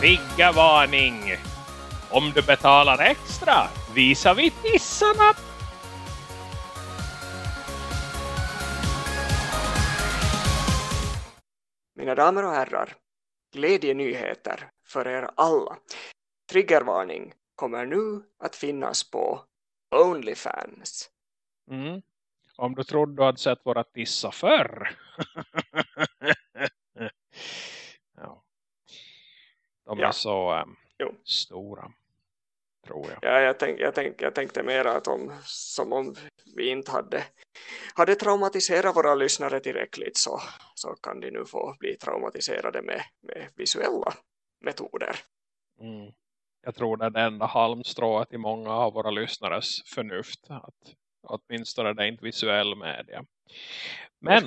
Triggervarning! Om du betalar extra visar vi tissarna. Mina damer och herrar, glädjenyheter för er alla. Triggervarning kommer nu att finnas på Onlyfans. Mm. Om du trodde du hade sett våra tissar förr. ja. De är Ja. så um, Jo. stora. Tror jag. Ja, jag, tänk, jag, tänk, jag tänkte mer att om, som om vi inte hade, hade traumatiserat våra lyssnare tillräckligt så, så kan de nu få bli traumatiserade med, med visuella metoder. Mm. Jag tror det är det enda halmstrået i många av våra lyssnares förnuft. Att åtminstone det är inte visuell media. Men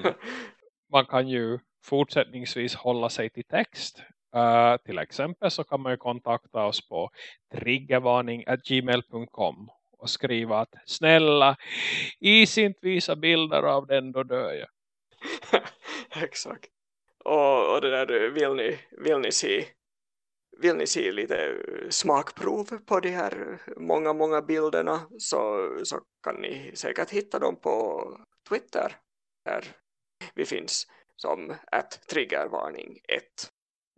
man kan ju fortsättningsvis hålla sig till text. Uh, till exempel så kan man ju kontakta oss på triggervarning.gmail.com och skriva att snälla is inte visa bilder av den då dör jag. Exakt. Och, och det där, vill ni, vill ni se vill ni se lite eh, smakprov på de här eh, många, många bilderna så, så kan ni säkert hitta dem på Twitter där vi finns som att triggervarning 1.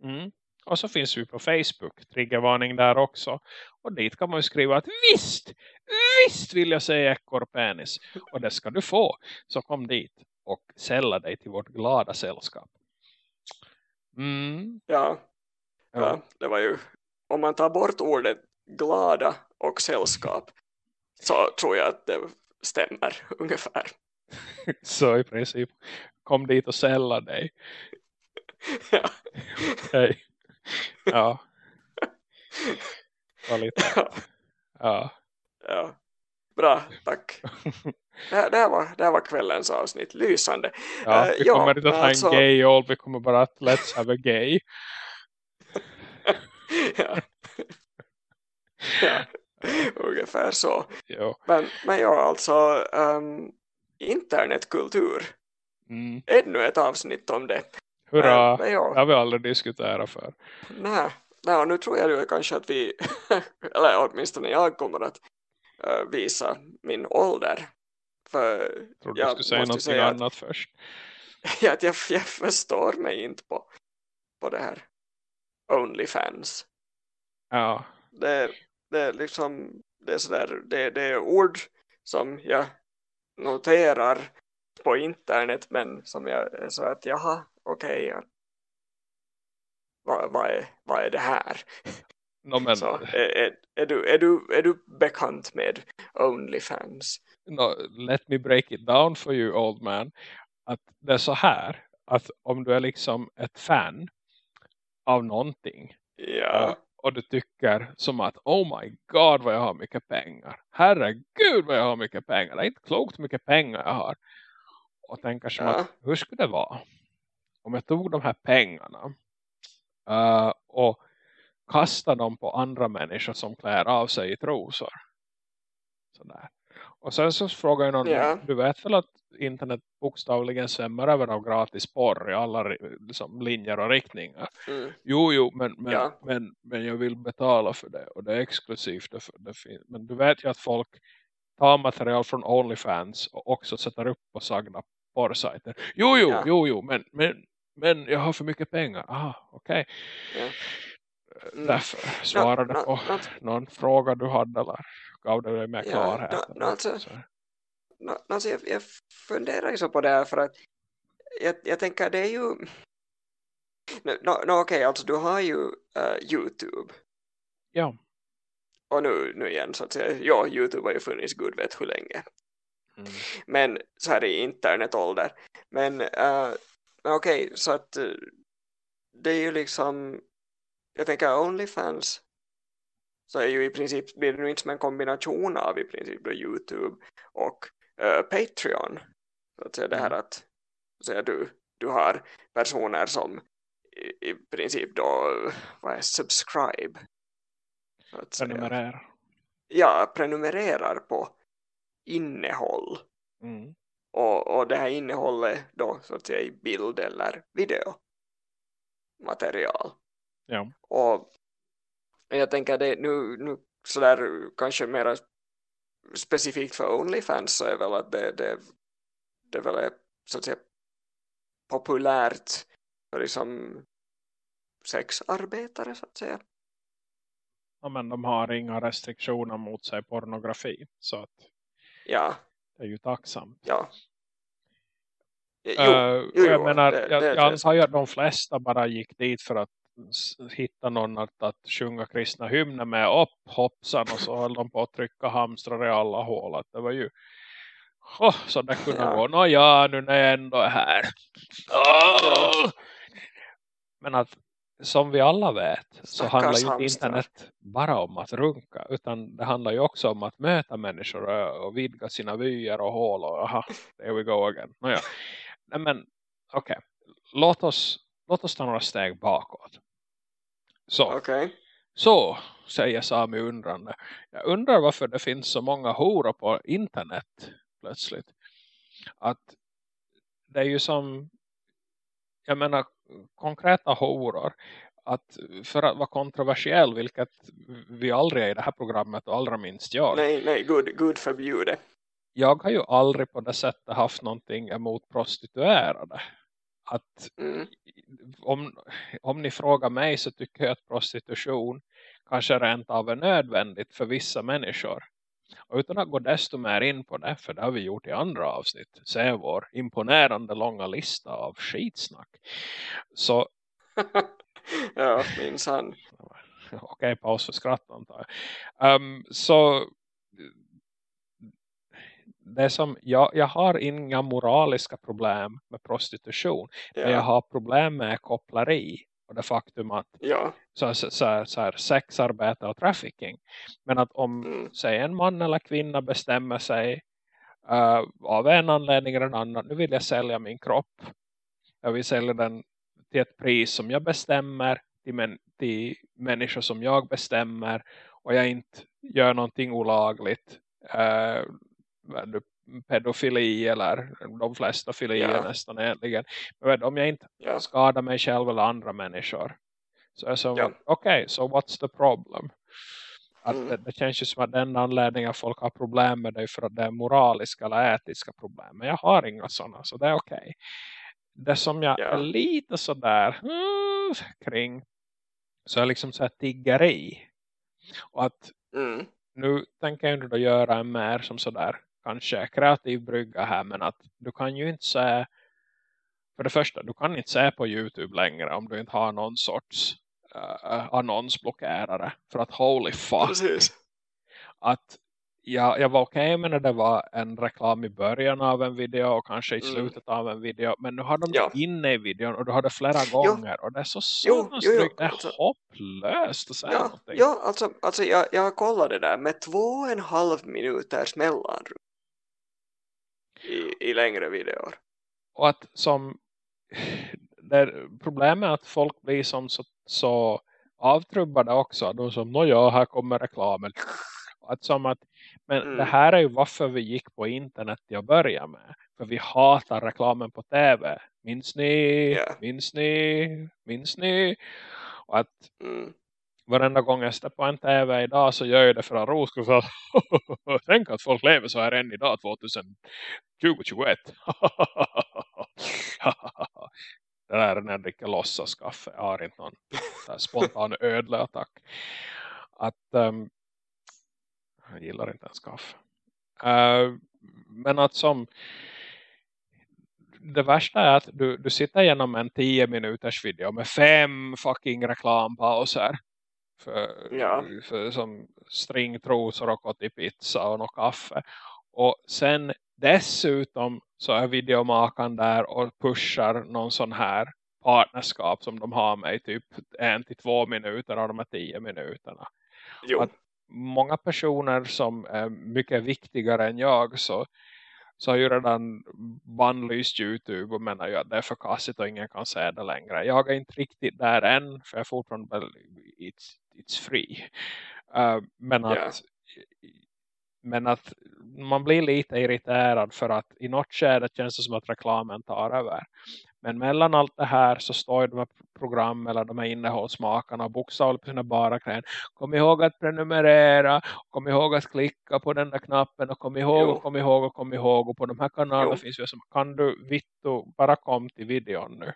Mm. Och så finns vi på Facebook, triggervarning där också. Och dit kan man ju skriva att visst, visst vill jag säga ekorrpenis. Och det ska du få. Så kom dit och sälla dig till vårt glada sällskap. Mm. Ja, Ja. ja, det var ju om man tar bort ordet glada och sällskap så tror jag att det stämmer ungefär. Så i princip kom dit och sälla dig. Ja. Okej. Ja. Var lite. Ja. Ja. Ja. Bra, tack. Det här, det, här var, det här var kvällens avsnitt. Lysande. ja. Eh, Vi ja, kommer inte att ha alltså- en gay old. Vi kommer bara att let's have a gay. ja. ja. Ungefär så. Jo. Men, men ja, alltså um, internetkultur. Mm. Ännu ett avsnitt om det. Hurra. Men, men Det ja, har vi aldrig diskuterat för. nej, nej, nu tror jag ju kanske att vi, eller åtminstone jag kommer att eh, visa min ålder. För jag du skulle säga någonting säga att- annat först. att jag, jag förstår mig inte på, på det här Onlyfans. Ja. Det, det är liksom det är sådär, det, det är ord som jag noterar på internet men som jag är så att jaha, okej ja. vad, vad, är, vad är det här? No, men, Så, är, är, du, är, du, är du bekant med Onlyfans? no, let me break it down for you old man. Att det är så här. Att om du är liksom ett fan av någonting. Ja, Och du tycker som att oh my god vad jag har mycket pengar. Herregud vad jag har mycket pengar. Det är inte klokt mycket pengar jag har. Och tänker som Ja. att hur skulle det vara om jag tog de här pengarna eh, och kastade dem på andra människor som klär av sig i trosor. Sådär. Och sen så frågar jag någon, Ja. du vet väl att internet bokstavligen svämmar över av gratis porr i alla liksom, linjer och riktningar. mm, Jo, jo, men, men, Ja. men, men jag vill betala för det. Och det är exklusivt. Det, det men du vet ju att folk tar material från Onlyfans och också sätter upp på sagda porrsajter. Jo, jo, Ja. jo, jo, men, men, men jag har för mycket pengar. Aha, okej. ja. Mm. Därför svarade nå- på nå- någon fråga du hade eller gav det dig Ja, klarhet. nå- nå, alltså- alltså jag, jag funderar ju så på det här för att jag, jag tänker det är ju nå, nå, okej, alltså du har ju eh, Youtube ja. och nu, nu igen så att säga, ja, Youtube har ju funnits gud vet hur länge Mm. men så här i internetålder men, men okej, så att eh, det är ju liksom jag tänker Onlyfans så är ju i princip blir det nu inte som en kombination av i princip då Youtube och eh, Patreon så att säga det här Mm. att så att du, du har personer som i, i princip då vad är subscribe så att säga. Prenumerera. ja, prenumererar på innehåll Mm. och, och det här innehållet då så att säga i bild eller video material Ja. och jag tänker det nu, nu sådär kanske mer specifikt för Onlyfans så är väl att det, det, det väl är så att säga populärt för liksom sexarbetare så att säga. Ja, men de har inga restriktioner mot sig pornografi. Så att ja. det är ju tacksamt. Ja. Jo, uh, jo, jag menar, det, jag, det, jag antar ju att de flesta bara gick dit för att hitta någon att, att sjunga kristna hymner med upp hoppsan och så höll de på att trycka hamstrar i alla hål. Att det var ju oh, så det kunde ja. gå. Nå ja, nu när jag ändå är här. Oh! Men att som vi alla vet så handlar ju inte internet bara om att runka utan det handlar ju också om att möta människor och, vidga sina vyer och hål och aha, there we go again. Nåja. Nej men okej, okay. låt, oss, låt oss ta några steg bakåt. Så, okay. så säger Sami undrande. Jag undrar varför det finns så många horor på internet plötsligt. Att det är ju som jag menar konkreta horor att för att vara kontroversiell vilket vi aldrig är i det här programmet och allra minst jag. Nej, nej, gud, gud förbjude. Jag har ju aldrig på det sättet haft någonting emot prostituerade. Att mm. om, om ni frågar mig så tycker jag att prostitution kanske rent av är nödvändigt för vissa människor. Utan att gå desto mer in på det, för det har vi gjort i andra avsnitt, se vår imponerande långa lista av skitsnack. Så... ja, minns han. Okej, paus för skratt antar jag. Um, så det som, jag, jag har inga moraliska problem med prostitution. Ja. Men jag har problem med koppleri det faktum att ja. så, så, så, så här, sexarbete och trafficking. Men att om mm. säg en man eller kvinna bestämmer sig uh, av en anledning eller en annan. Nu vill jag sälja min kropp. Jag vill sälja den till ett pris som jag bestämmer. Till, män, till människor som jag bestämmer. Och jag inte gör någonting olagligt. Uh, pedofili eller de flesta filier ja. nästan egentligen. Men om jag inte ja. skadar mig själv eller andra människor så är som, ja. okej, okay, so what's the problem? Att mm. det, det, känns ju som att den anledningen folk har problem med det för att det är moraliska eller etiska problem. Men jag har inga sådana, så det är okej. Okay. Det som jag ja. är lite sådär mm, kring så är liksom så tiggeri. Och att mm. nu tänker jag inte då göra en mer som sådär kanske kreativ brygga här men att du kan ju inte se för det första, du kan inte se på Youtube längre om du inte har någon sorts uh, annonsblockerare för att holy fuck Precis. att jag, jag var okej okay med när det var en reklam i början av en video och kanske i mm. slutet av en video. Men nu har de ja. inne i videon och du har det flera gånger. Jo. Och det är så sådana stryk. Det är alltså, hopplöst att säga ja, någonting. Ja, alltså, alltså jag, jag kollade där med två och en halv minuters mellanrum i, i längre videor. Och att som där problemet är att folk blir som så, så avtrubbade också. De som, ja här kommer reklamen. Att som att, men mm. det här är ju varför vi gick på internet till att börja med. För vi hatar reklamen på tv. Minns ni? Yeah. Minns ni? Minns ni? Och att mm varenda gång jag står på en tv idag så gör jag det för att ro för att tänk att folk lever så här än idag 2021. det där är när jag dricker låtsaskaffe jag har inte någon spontan ödleattack att um, jag gillar inte ens kaffe. Uh, men att som det värsta är att du, du sitter igenom en 10 minuters video med fem fucking reklampauser för, ja. för som stringtrosor och kottipizza och något kaffe. Och sen dessutom så är videomakaren där och pushar någon sån här partnerskap som de har med i typ en till två minuter av de här tio minuterna. Jo. Att många personer som är mycket viktigare än jag så så har ju redan bannlyst Youtube och menar ju att det är förkastigt och ingen kan se det längre. Jag är inte riktigt där än för jag är fortfarande it's free. Uh, men att yeah. men att man blir lite irriterad för att i något skede känns det som att reklamen tar över. Men mellan allt det här så står de här program eller de här innehållsmakarna och bokstavligt på sina bara knän. Kom ihåg att prenumerera, kom ihåg att klicka på den där knappen och kom ihåg och kom ihåg och kom ihåg. Och på de här kanalerna Jo. finns ju som, kan du Vittu bara kom till videon nu.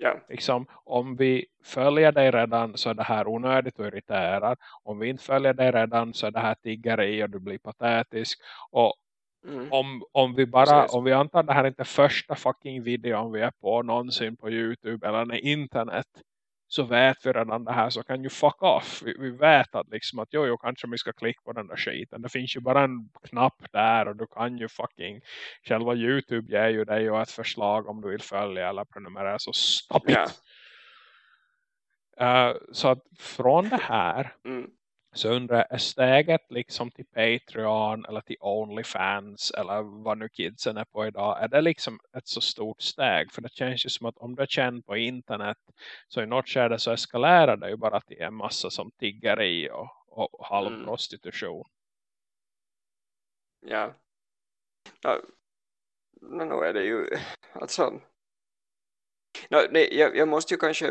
Ja, Liksom, om vi följer dig redan så är det här onödigt och irriterar. Om vi inte följer dig redan så är det här tiggeri och du blir patetisk. Och mm. om, om vi bara, Precis. om vi antar det här är inte första fucking videon vi är på någonsin på Youtube eller internet så vet vi redan det här så kan ju fuck off. Vi, vi vet att liksom att jo, jo kanske vi ska klicka på den där skiten. Det finns ju bara en knapp där och du kan ju fucking själva Youtube ger ju dig ju ett förslag om du vill följa eller prenumerera så stop it. Ja. Eh, så att från det här Mm. Så undrar jag, är steget liksom till Patreon eller till Onlyfans eller vad nu kidsen är på idag, är det liksom ett så stort steg? För det känns ju som att om du är känd på internet så i något skede så eskalerar det ju bara till en massa som tiggeri och, och halvprostitution. Ja. ja. Men nog är det ju alltså no, nej, jag, jag måste ju kanske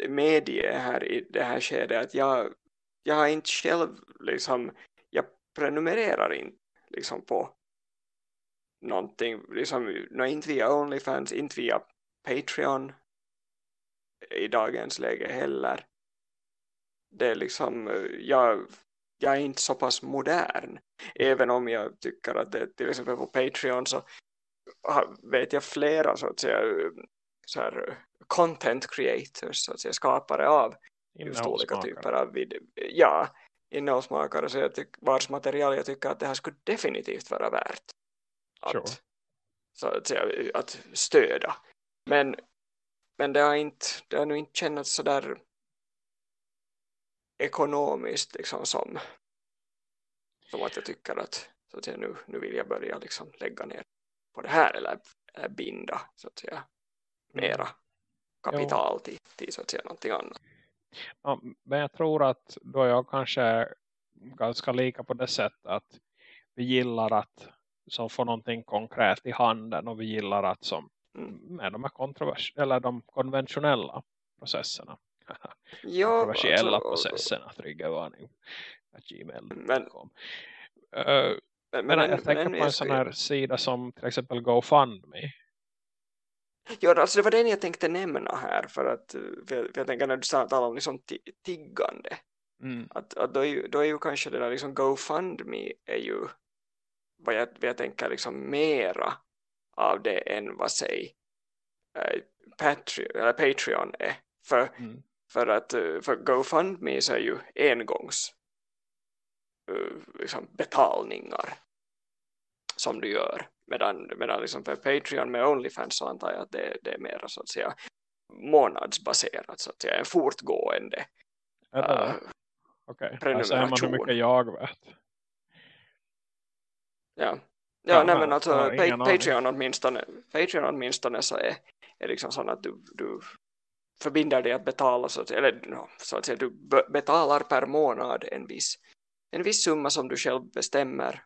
eh, medge här i det här skedet att jag, jag har inte själv liksom, jag prenumererar inte liksom på någonting, liksom, no, inte via Onlyfans, inte via Patreon i dagens läge heller. Det är liksom, jag, jag är inte så pass modern även om jag tycker att det till exempel på Patreon så vet jag flera så att säga så här, content creators så att säga skapare av just olika typer av video, ja, innehållsmakare så jag tyck, vars material jag tycker att det här skulle definitivt vara värt att, Sure. så att, säga, att stöda men, men det har inte det har nog inte känts så där ekonomiskt liksom som som att jag tycker att, så att säga, nu, nu vill jag börja liksom lägga ner på det här eller, eller binda så att säga mera kapital till, till så att säga någonting annat. Ja, men jag tror att då jag kanske är ganska lika på det sättet att vi gillar att som får någonting konkret i handen och vi gillar att som Mm. med de här kontrovers eller de konventionella processerna. Ja, kontroversiella alltså, processerna triggervarning at gmail.com Men- uh, men, men, jag tänker men på en sån här sida som till exempel GoFundMe Ja, alltså det var den jag tänkte nämna här för att eh, för jag, för jag tänker när du talar om liksom ti- tiggande mm. att, att då, är ju, då är ju kanske det där liksom GoFundMe är ju vad jag, vad jag tänker liksom mera av det än vad säg eh, Patreon, eller Patreon är för, Mm. för att eh, för GoFundMe så är ju engångs liksom betalningar som du gör medan, medan liksom för Patreon med Onlyfans så antar jag att det, det är mera så att säga månadsbaserat så att säga en fortgående det? eh, Okej, här ser man hur prenumeration. mycket jag vet. Ja, Ja, ja nej, men alltså pa- aning. Patreon åtminstone, Patreon åtminstone så är, är liksom så att du, du förbinder dig att betala så att, eller no, så att säga, du be- betalar per månad en viss, en viss summa som du själv bestämmer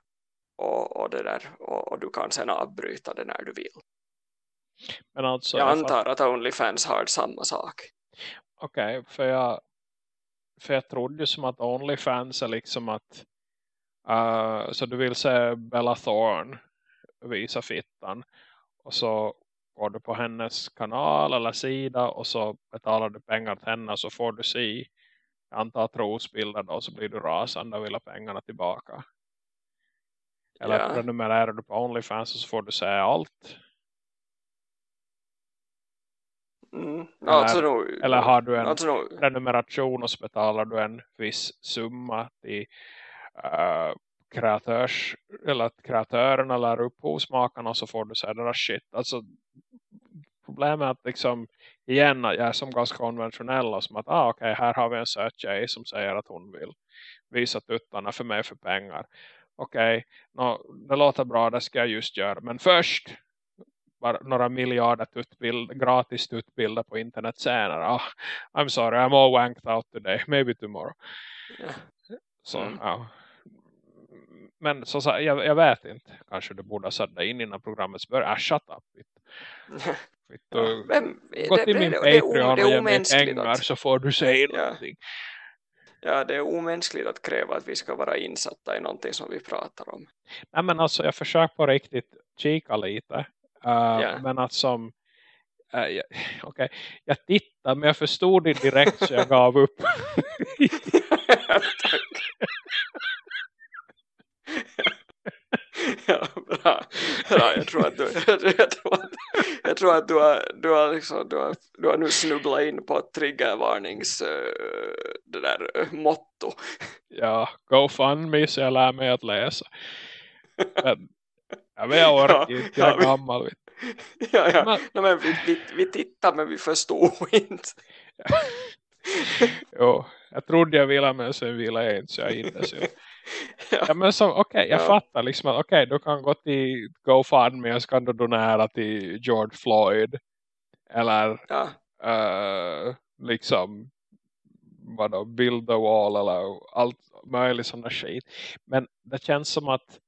och, och, det där, och, och du kan sen avbryta det när du vill. Men alltså, jag antar att Onlyfans har samma sak. Okej, för jag för jag trodde ju som att Onlyfans är liksom att uh, så du vill se Bella Thorne visa fittan och så går du på hennes kanal eller sida och så betalar du pengar till henne så får du se jag antar trosbilder då så blir du rasande och vill ha pengarna tillbaka. Eller Ja. prenumererar du på Onlyfans och så får du se allt. Mm. Eller- alltså, Eller har du en alltså, nu, prenumeration och så betalar du en viss summa till uh, kreatörs, eller att kreatören eller upphovsmakarna och så får du säga där shit. Alltså problemet är att liksom igen jag är som ganska konventionell och som att ah, okej här har vi en söt tjej som säger att hon vill visa tuttarna för mig för pengar. Okej, nå, det låter bra, det ska jag just göra. Men först några miljarder tuttbild, gratis tuttbilder på internet senare. Ah, I'm sorry, I'm all wanked out today. Maybe tomorrow. Ja. Så, Mm. ja. Men så, jag, jag vet inte. Kanske du borde ha satt dig in innan programmet börjar. Ah, shut up. Gå till min Patreon och ge mig pengar så får du säga ja. någonting. Ja, det är omänskligt att kräva att vi ska vara insatta i någonting som vi pratar om. Nej, men alltså jag försöker på riktigt kika lite. Uh, ja. Men att som uh, ja, okay. jag tittar men jag förstod det direkt så jag gav upp. ja, bra. bra. Jag tror att du, jag tror att, jag tror att du, har, du, har liksom, du, har, du har nu snubblat in på triggervarnings uh, det där uh, motto. Ja, GoFundMe så jag lär mig att läsa. Men, jag vet jag orkar ja, inte, jag är ja, gammal. Vi, ja, ja. Men, Nej, men vi, vi, vi tittar men vi förstår inte. jo, jag trodde jag ville men sen ville jag inte så jag indes ju. Ja. men okej, okay, jag ja. fattar liksom att okej, okay, du kan gå till GoFundMe och så kan du donera till George Floyd eller ja. uh, liksom vadå, build the wall eller allt möjligt sådana skit. Men det känns som att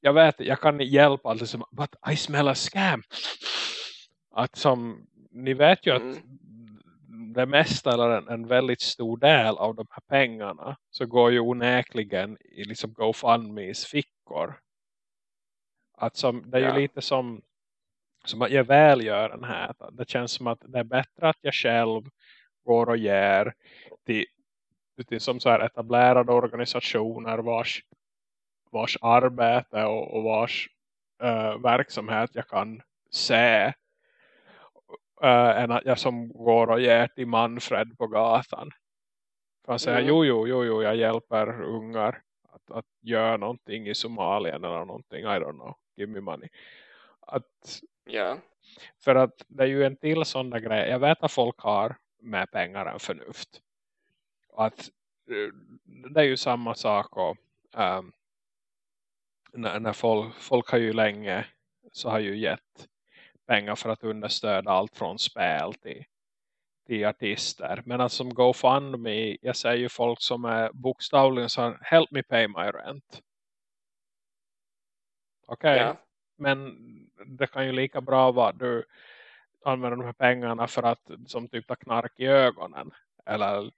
jag vet, jag kan hjälpa allt som, but I smell a scam. Att som, ni vet ju att mm det mesta eller en, en, väldigt stor del av de här pengarna så går ju onäkligen i liksom GoFundMes fickor. Att som, det är ja. ju lite som som att jag välgör den här. Det känns som att det är bättre att jag själv går och ger till, till som så här etablerade organisationer vars, vars arbete och, och vars uh, verksamhet jag kan se uh, än att jag som går och ger till Manfred på gatan. För han säger, mm. jo, jo, jo, jo, jag hjälper ungar att, att göra någonting i Somalien eller någonting, I don't know, give me money. Att, yeah. För att det är ju en till sån där grej, jag vet att folk har med pengar än förnuft. Att eh, det är ju samma sak och um, när, när folk, folk har ju länge så har ju gett pengar för att understöda allt från spel till, till artister. Men att som GoFundMe, jag säger ju folk som är bokstavligen så help me pay my rent. Okej, okay. ja. men det kan ju lika bra vara du använder de här pengarna för att som typ ta knark i ögonen. Eller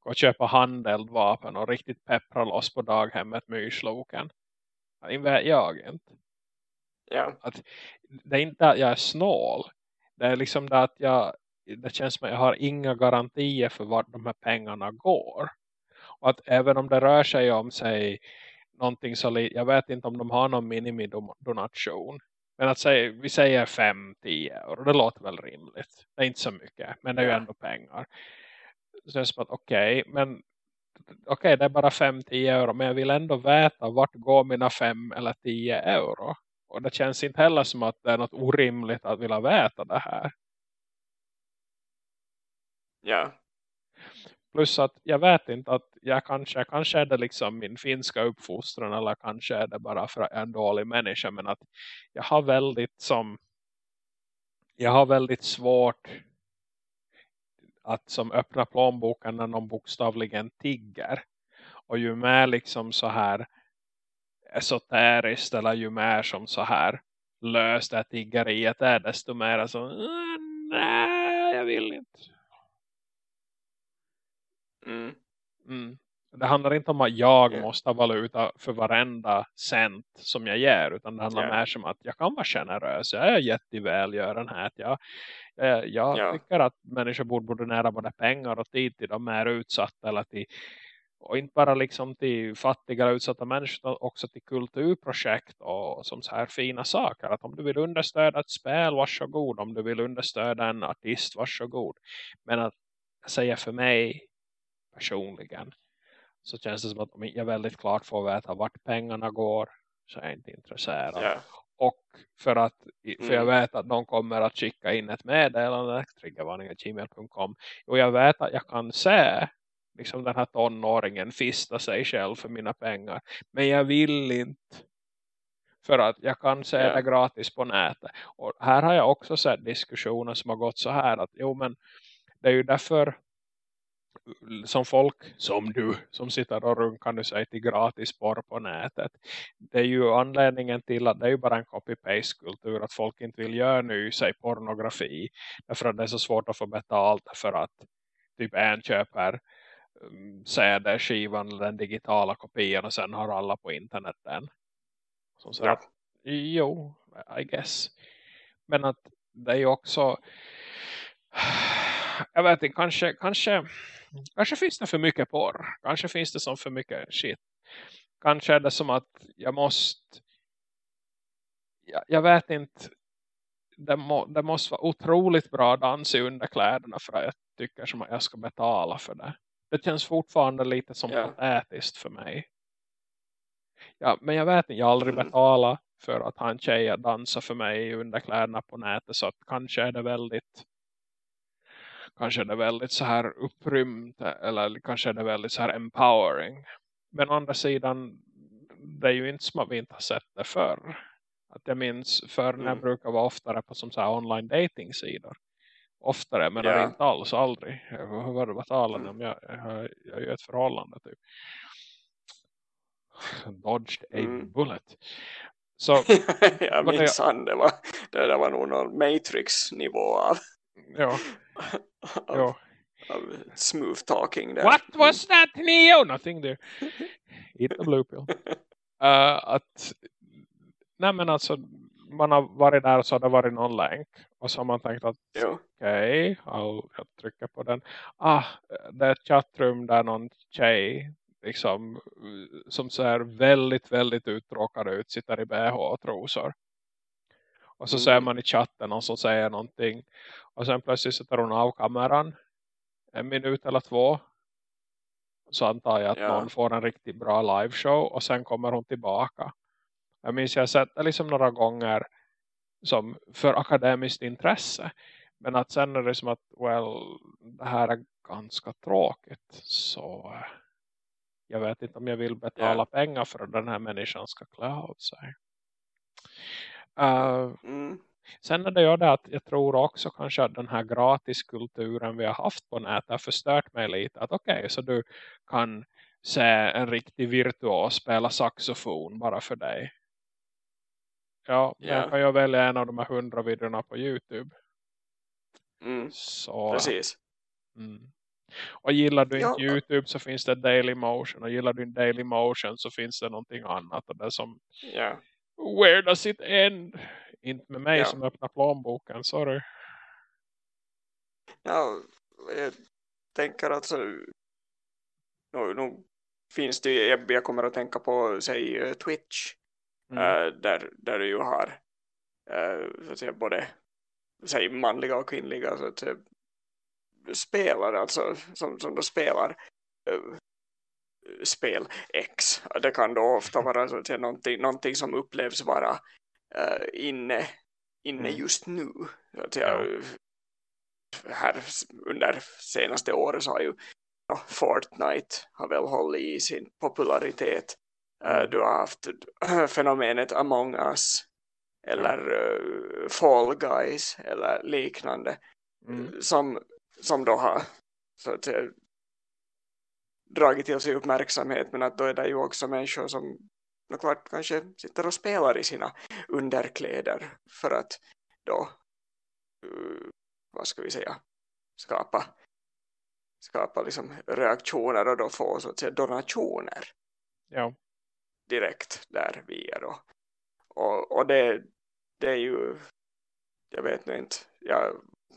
gå och köpa handeldvapen och riktigt peppra loss på daghemmet med ysloken. Det vet jag inte. Ja. Att, det är inte att jag är snål. Det är liksom det att jag det känns som att jag har inga garantier för vart de här pengarna går. Och att även om det rör sig om sig någonting så jag vet inte om de har någon minimidonation. Men att säga, vi säger 5-10 euro, det låter väl rimligt. Det är inte så mycket, men det är ju ändå pengar. Så det är som att okej, okay, men okej okay, det är bara 5-10 euro, men jag vill ändå veta vart går mina 5 eller 10 euro. Och det känns inte heller som att det är något orimligt att vilja veta det här. Ja. Plus att jag vet inte att jag kanske, kanske är det liksom min finska uppfostran eller kanske är det bara för att jag är en dålig människa. Men att jag har väldigt som jag har väldigt svårt att som öppna plånboken när någon bokstavligen tigger. Och ju mer liksom så här esoteriskt eller ju mer som så här löst det tiggeriet är desto mer så nej jag vill inte mm. Mm. det handlar inte om att jag yeah. måste ha valuta för varenda cent som jag ger utan det handlar yeah. mer som att jag kan vara generös jag är jättevälgörenhet jag, jag, jag yeah. tycker att människor borde borde nära både pengar och tid till de är utsatta eller till och inte bara liksom till fattiga och utsatta människor utan också till kulturprojekt och som så här fina saker. Att om du vill understöda ett spel, varsågod. Om du vill understöda en artist, varsågod. Men att säga för mig personligen så känns det som att om jag väldigt klart får veta vart pengarna går så är jag inte intresserad. Yeah. Och för att för jag mm. vet att de kommer att skicka in ett meddelande triggervarning.gmail.com och jag vet att jag kan se liksom den här tonåringen fista sig själv för mina pengar. Men jag vill inte. För att jag kan se yeah. det gratis på nätet. Och här har jag också sett diskussioner som har gått så här att jo men det är ju därför som folk som du som sitter och runkar nu säger till gratis porr på nätet. Det är ju anledningen till att det är ju bara en copy-paste kultur att folk inte vill göra nu sig pornografi därför att det är så svårt att få betalt för att typ en köper CD-skivan eller den digitala kopian och sen har alla på internet den. Som säger ja. att, jo, I guess. Men att det är ju också jag vet inte, kanske, kanske, kanske finns det för mycket porr. Kanske finns det som för mycket shit. Kanske är det som att jag måste, jag, jag vet inte, det, må, det måste vara otroligt bra dans i underkläderna för att jag tycker som att jag ska betala för det. Det känns fortfarande lite som yeah. patetiskt för mig. Ja, men jag vet inte, jag har aldrig mm. betalat för att ha en tjej att dansa för mig i underkläderna på nätet så att kanske är det väldigt kanske är det väldigt så här upprymt eller kanske är det väldigt så här empowering. Men å andra sidan det är ju inte som att vi inte har sett det förr. Att jag minns förr när jag mm. brukar vara oftare på som så här online dating sidor. Oftare, men yeah. inte alls, aldrig. Vad talade om? Jag, jag, jag har ju ett förhållande typ. Dodged a mm. bullet. Så, jag minns han, det var, det, det var nog någon Matrix-nivå av, ja. av, ja. av smooth talking där. What was that Neo? Nothing there. Eat the blue pill. Uh, att, nej men alltså man har varit där så har det varit någon länk. Och så har man tänkt att okej, okay, jag trycker på den. Ah, det är ett chattrum där någon tjej liksom, som ser väldigt, väldigt uttråkad ut sitter i BH och trosor. Och så mm. ser man i chatten någon som säger någonting. Och sen plötsligt sätter hon av kameran. En minut eller två. Så antar jag att ja. någon får en riktigt bra liveshow. Och sen kommer hon tillbaka. Jag minns jag sett det liksom några gånger. Som för akademiskt intresse. Men att sen är det som att well, det här är ganska tråkigt. Så jag vet inte om jag vill betala yeah. pengar för att den här människan ska klä av sig. Uh, mm. Sen är det ju det att jag tror också kanske att den här gratiskulturen vi har haft på nätet har förstört mig lite. Att okej, okay, så du kan se en riktig virtuos spela saxofon bara för dig. Ja, yeah. jag kan ju välja en av de här hundra videorna på Youtube. Mm. Så, Precis. Mm. Och gillar du inte Youtube så finns det Daily Motion. Och gillar du inte Daily Motion så finns det någonting annat. Och det som, yeah. where does it end? Inte med mig yeah. som öppnar plånboken, sorry. Ja, jag tänker alltså nu, nu finns det jag, jag kommer att tänka på säg eh, Twitch mm. äh, där, där du ju har äh, så att säga, både säg manliga och kvinnliga så att spelare alltså, som, som då spelar uh, spel X. Det kan då ofta vara så att säga, någonting, någonting som upplevs vara inne, inne mm. just nu. Så att säga, ja. Här under senaste året så har ju ja, Fortnite har väl hållit i sin popularitet. Uh, du har haft fenomenet Among Us eller uh, Fall Guys eller liknande mm. som som då har så att säga, dragit till sig uppmärksamhet men att då är det ju också människor som klart kanske sitter och spelar i sina underkläder för att då uh, vad ska vi säga skapa skapa liksom reaktioner och då få så att säga donationer ja. Direkt där via då. Och, och det, det är ju jag vet nu inte. Jag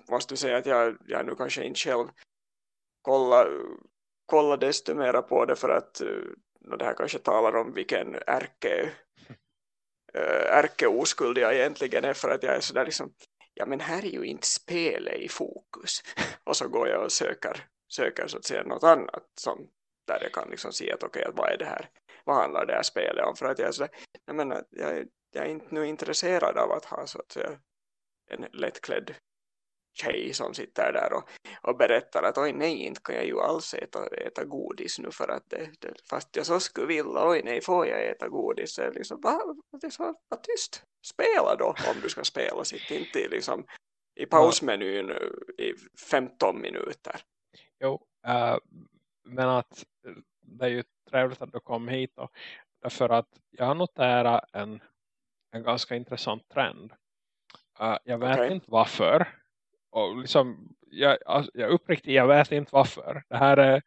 måste säga att jag, jag nu kanske inte själv kolla, kolla desto mera på det för att uh, det här kanske talar om vilken ärke ärke oskuld jag egentligen är för att jag är sådär liksom ja men här är ju inte spelet i fokus. Och så går jag och söker, söker så att säga något annat som där jag kan liksom se att okej, okay, vad är det här vad handlar det här spelet om för att jag är sådär, jag menar, jag, jag är inte nu intresserad av att ha så att säga en lättklädd tjej som sitter där och, och berättar att oj nej, inte kan jag ju alls äta, äta godis nu för att det, det, fast jag så skulle vilja, oj nej, får jag äta godis? Det är liksom, va, det är så, va, tyst, spela då om du ska spela, sitt inte liksom i pausmenyn i 15 minuter. Jo, Uh, men att det är ju trevligt att du kom hit då. Därför att jag har noterat en, en ganska intressant trend. Uh, jag vet okay. inte varför. Och liksom, jag, alltså, jag uppriktigt, jag vet inte varför. Det här är,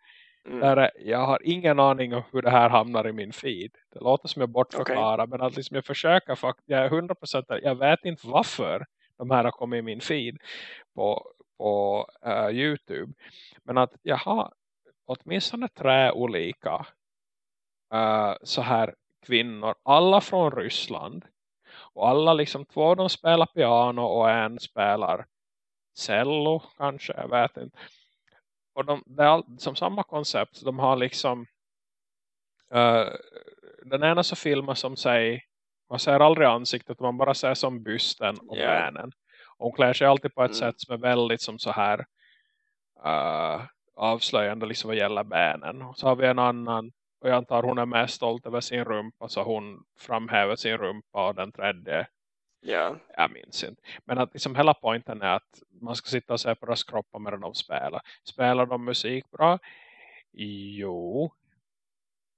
mm. det här är, jag har ingen aning om hur det här hamnar i min feed. Det låter som jag bortförklarar. Okay. Men att liksom jag försöker faktiskt, jag är 100% jag vet inte varför de här har kommit i min feed på, på uh, Youtube. Men att jag har åtminstone tre olika uh, så här kvinnor. Alla från Ryssland. Och alla liksom, två de spelar piano och en spelar cello kanske, jag vet inte. Och de, det är som samma koncept. De har liksom uh, den ena så filmar som sig man ser aldrig ansiktet, man bara ser som bysten och yeah. benen. Och hon klär sig alltid på ett mm. sätt som är väldigt som så här uh, avslöjande liksom vad gäller benen. Och så har vi en annan, och jag antar hon är mest stolt över sin rumpa så hon framhäver sin rumpa och den tredje Yeah. Jag minns inte. Men att liksom hela poängen är att man ska sitta och se på deras kroppar medan de spelar. Spelar de musik bra? Jo.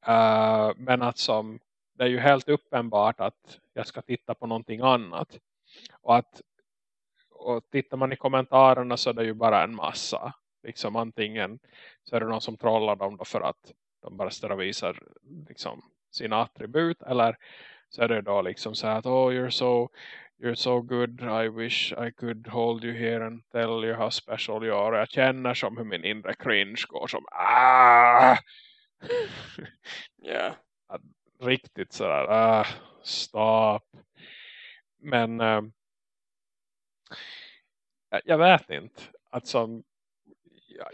Uh, men att som det är ju helt uppenbart att jag ska titta på någonting annat. Och att och tittar man i kommentarerna så är det ju bara en massa. Liksom antingen så är det någon som trollar dem då för att de bara står och visar liksom sina attribut. Eller så är det då liksom så att oh you're so you're so good I wish I could hold you here and tell you how special you are. Jag känner som hur min inre cringe går som ah! Yeah. Riktigt sådär ah, stopp. Men äh, jag vet inte. Att som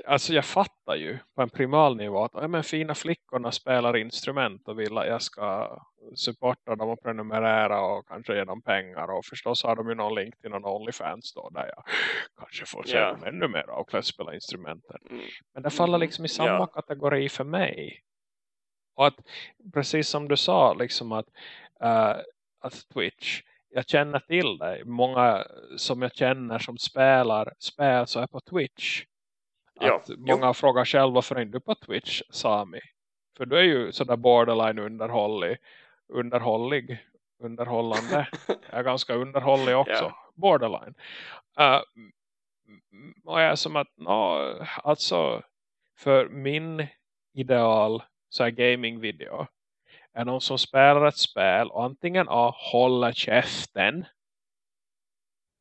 alltså jag fattar ju på en primal nivå att ja, men fina flickorna spelar instrument och vill att jag ska supporta dem och prenumerera och kanske ge dem pengar och förstås har de ju någon link till någon Onlyfans då där jag kanske får se yeah. ännu mer och spela instrumenten. Mm. Men det faller liksom i samma yeah. kategori för mig. Och att precis som du sa liksom att, uh, att Twitch jag känner till det. Många som jag känner som spelar spel så är på Twitch. Att många jo. frågar själv varför är du på Twitch, Sami? För du är ju sådär borderline underhållig. Underhållig. Underhållande. jag är ganska underhållig också. Yeah. Borderline. Uh, och jag är som att, no, alltså för min ideal så är gaming-video är någon som spelar ett spel och antingen A. håller käften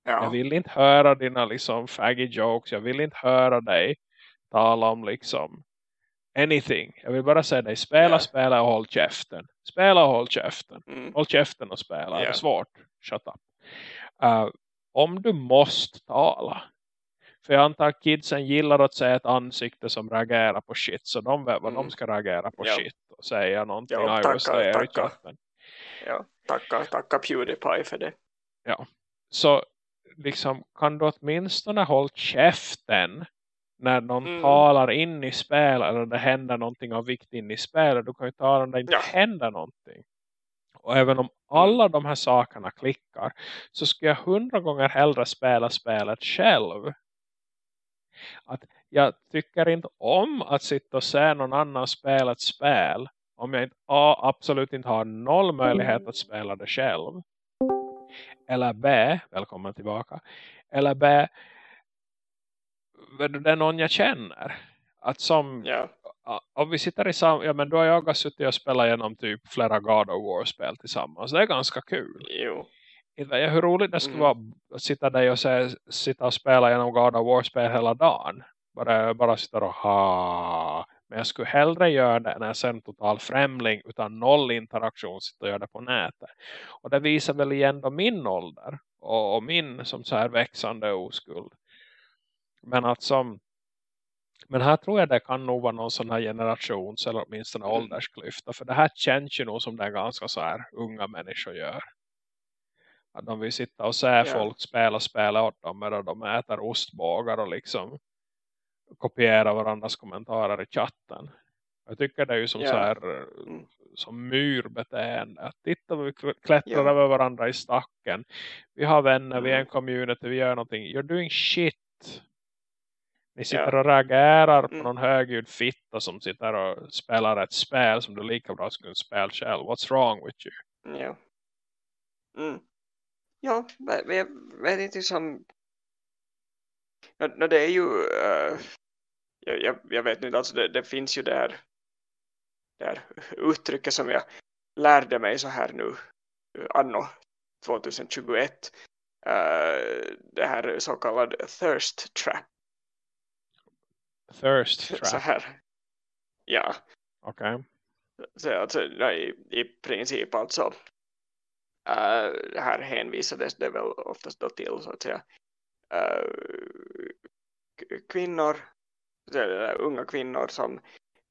Ja. Jag vill inte höra dina liksom faggy jokes. Jag vill inte höra dig tala om liksom anything. Jag vill bara säga dig, spela, yeah. spela och håll käften. Spela och håll käften. Mm. Håll käften och spela. Yeah. Det är svårt. Shut up. Uh, om du måste tala. För jag antar att kidsen gillar att se ett ansikte som reagerar på shit. Så de vet vad mm. de ska reagera på ja. shit. Och säga någonting. Ja, tacka, tacka. Ja, tacka, tacka Pewdiepie för det. Ja. Så liksom kan du åtminstone hålla käften när någon mm. talar in i spel eller det händer någonting av vikt in i spelet. Du kan ju tala när det inte ja. händer någonting. Och även om alla de här sakerna klickar så ska jag hundra gånger hellre spela spelet själv. Att jag tycker inte om att sitta och se någon annan spela ett spel om jag inte, A, absolut inte har noll möjlighet att spela det själv. Eller B, välkommen tillbaka. Eller B, det är någon jag känner. Att som, yeah. om vi sitter i samma, ja men då har jag suttit och spelat igenom typ flera God of War-spel tillsammans. Det är ganska kul. Jo. Hur roligt det skulle mm. vara att sitta där och se, sitta och spela genom God of War-spel hela dagen. Bara, bara sitta och ha. Men jag skulle hellre göra det när jag ser en total främling utan noll interaktion sitta och göra det på nätet. Och det visar väl igen då min ålder och, och min som så här växande oskuld. Men att som men här tror jag det kan nog vara någon sån här generations eller åtminstone mm. åldersklyfta. För det här känns ju nog som det är ganska så här unga människor gör. Att de vill sitta och se yeah. folk spela och spela åt dem medan de äter ostbågar och liksom kopiera varandras kommentarer i chatten. Jag tycker det är ju som yeah. så här mm. som myrbeteende. Titta vi klättrar yeah. över varandra i stacken. Vi har vänner, mm. vi är en mm. community, vi gör någonting. You're doing shit Ni sitter Ja. och reagerar på Mm. någon högljudd fitta som sitter och spelar ett spel som du lika bra skulle spela själv. What's wrong with you? Ja. Mm. Ja, jag vet inte som... No, no, det är ju... eh, jag, jag, vet inte, alltså det, det finns ju det här, det här uttrycket som jag lärde mig så här nu anno 2021. eh, det här så kallad thirst trap. Thirst Så trap. här. Ja, Okej. så alltså, i, i princip alltså äh, här hänvisades det väl oftast då till så att säga äh, k- kvinnor eller unga kvinnor som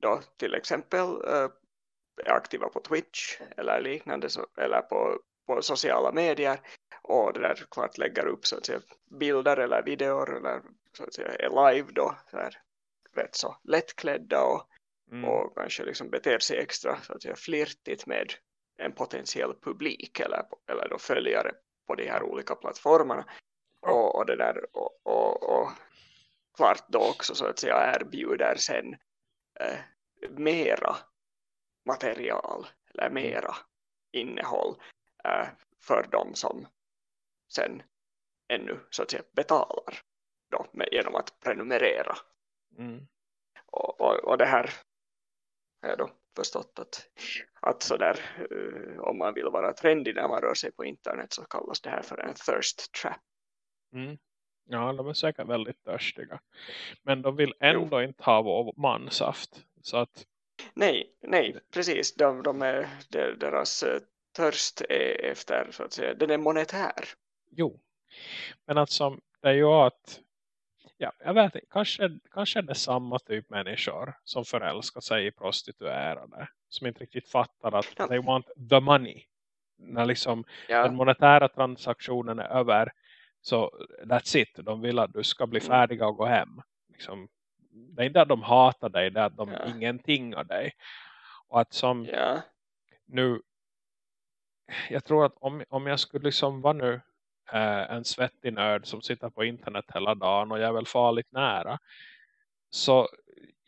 då till exempel äh, är aktiva på Twitch eller liknande så, eller på, på sociala medier och det där klart lägger upp så att säga bilder eller videor eller så att säga är live då så här, rätt så lättklädda och Mm. och kanske liksom beter sig extra så att säga, flirtigt med en potentiell publik eller, eller då följare på de här olika plattformarna. Och, och det där och, och, och klart då också så att säga erbjuder sen eh, mera material eller mera innehåll eh, för dem som sen ännu så att säga betalar då med, genom att prenumerera Mm. och, och, och det här har jag då förstått att, att sådär, uh, om man vill vara trendig när man rör sig på internet så kallas det här för en thirst trap. Mm. Ja, de är säkert väldigt törstiga. Men de vill ändå inte ha vår mansaft. Så att, Nej, nej, precis. De, de är, de, deras eh, törst är efter, så att säga, den är monetär. jo. Men att som, det är ju att, ja, jag vet inte, kanske, kanske är det samma typ människor som förälskar sig i prostituerade. Som inte riktigt fattar att they want the money. När liksom Ja, den monetära transaktionen är över så that's it. De vill att du ska bli Mm. färdiga och gå hem. Liksom, det är inte att de hatar dig, det är att de Ja. ingenting av dig. Och att som ja, nu jag tror att om, om jag skulle liksom vara nu eh, en svettig nörd som sitter på internet hela dagen och jag är väl farligt nära så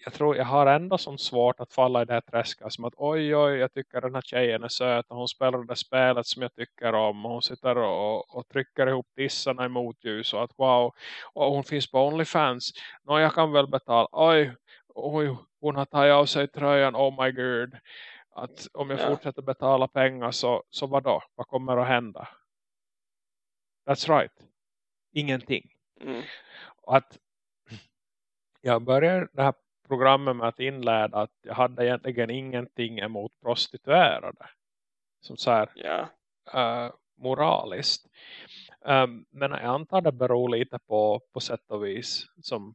jag tror jag har ändå som svårt att falla i det här träsket som att oj oj jag tycker den här tjejen är söt och hon spelar det spelet som jag tycker om och hon sitter och, och trycker ihop dissarna emot ljus och att wow och hon finns på Onlyfans Nå jag kan väl betala oj oj hon har tagit av sig tröjan oh my god att om jag Ja. fortsätter betala pengar så, så vad då? Vad kommer att hända? That's right. Ingenting. mm, att jag började det här programmet med att inleda att jag hade egentligen ingenting emot prostituerade. Som så här ja, eh, moraliskt. Um, men jag antar det beror lite på, på sätt och vis som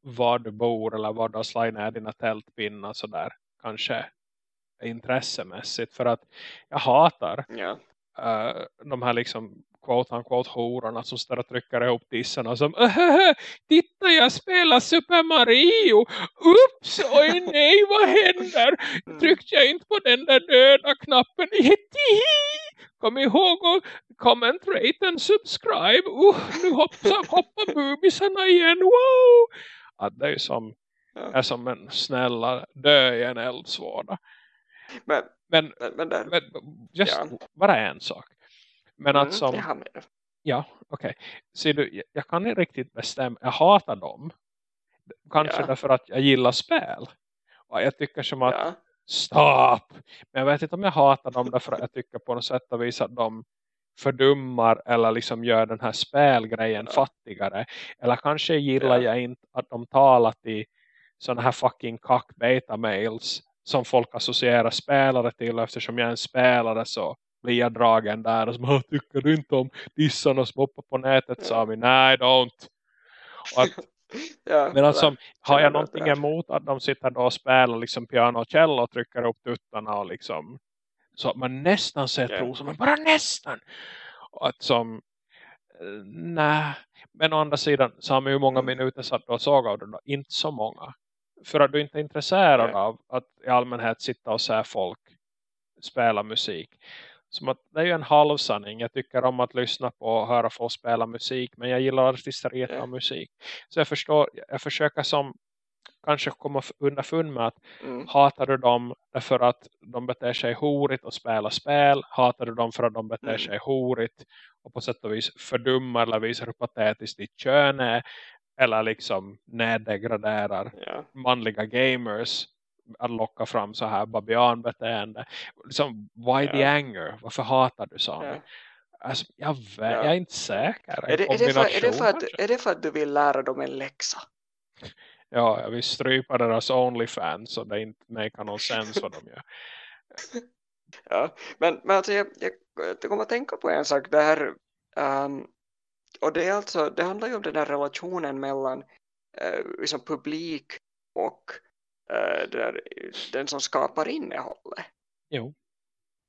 var du bor eller var du har slagit ner dina tältpinnar så där kanske intressemässigt för att jag hatar ja, eh, de här liksom quote unquote hororna som står och trycker ihop dissarna som "Öhöhö, titta jag spelar Super Mario! Ups, oj nej vad händer? Mm, tryckte jag inte på den där döda knappen. Kom ihåg att comment, rate and subscribe. Uh, nu hoppar, hoppar bubisarna igen. Wow! Att det är som, är som en snälla dö i en eldsvåda. Men, men, men, men just Ja. bara en sak men mm, att som har med det. Ja, okej. Ser du, jag- kan inte riktigt bestämma. Jag hatar dem. Kanske Ja. därför att jag gillar spel. Och jag tycker som att, Ja, stopp! Men jag vet inte om jag hatar dem därför att jag tycker på något sätt och vis att de fördummar eller liksom gör den här spelgrejen Ja. fattigare. Eller kanske gillar Ja. jag inte att de talar till sådana här fucking cock beta mails som folk associerar spelare till eftersom jag är en spelare så blir jag dragen där och som "Ah, tycker du inte om dissarna som hoppar på nätet? Sa vi nej don't. Och att, ja, men alltså har jag någonting det emot att de sitter då och spelar liksom piano och cello och trycker upp tuttarna och liksom så att man nästan ser trosen men bara nästan. Och att som eh, nej. Men å andra sidan så har man ju många Mm. minuter satt och såg av det då. inte så många. För att du inte är intresserad Ja. av att i allmänhet sitta och se folk spela musik som att det är ju en halvsanning. Jag tycker om att lyssna på och höra folk spela musik. Men jag gillar artisteriet yeah. av musik. Så jag förstår, jag försöker som kanske komma underfund med att mm. hatar du dem för att de beter sig horigt och spelar spel? Hatar du dem för att de beter mm. sig horigt och på sätt och vis fördummar eller visar hur patetiskt ditt kön är? Eller liksom neddegraderar yeah. manliga gamers att locka fram så här babianbeteende. Liksom, why yeah. the anger? Varför hatar du sånt? Yeah. Alltså, jag, vet, jag är inte säker. Är det, är, det för, är, det för att, är det för att du vill lära dem en läxa? ja, jag vill strypa deras Onlyfans så det inte make någon sens vad de gör. ja, men, men alltså jag, jag, jag kommer att tänka på en sak där um, och det är alltså, det handlar ju om den här relationen mellan uh, liksom publik och där, den som skapar innehållet. Jo.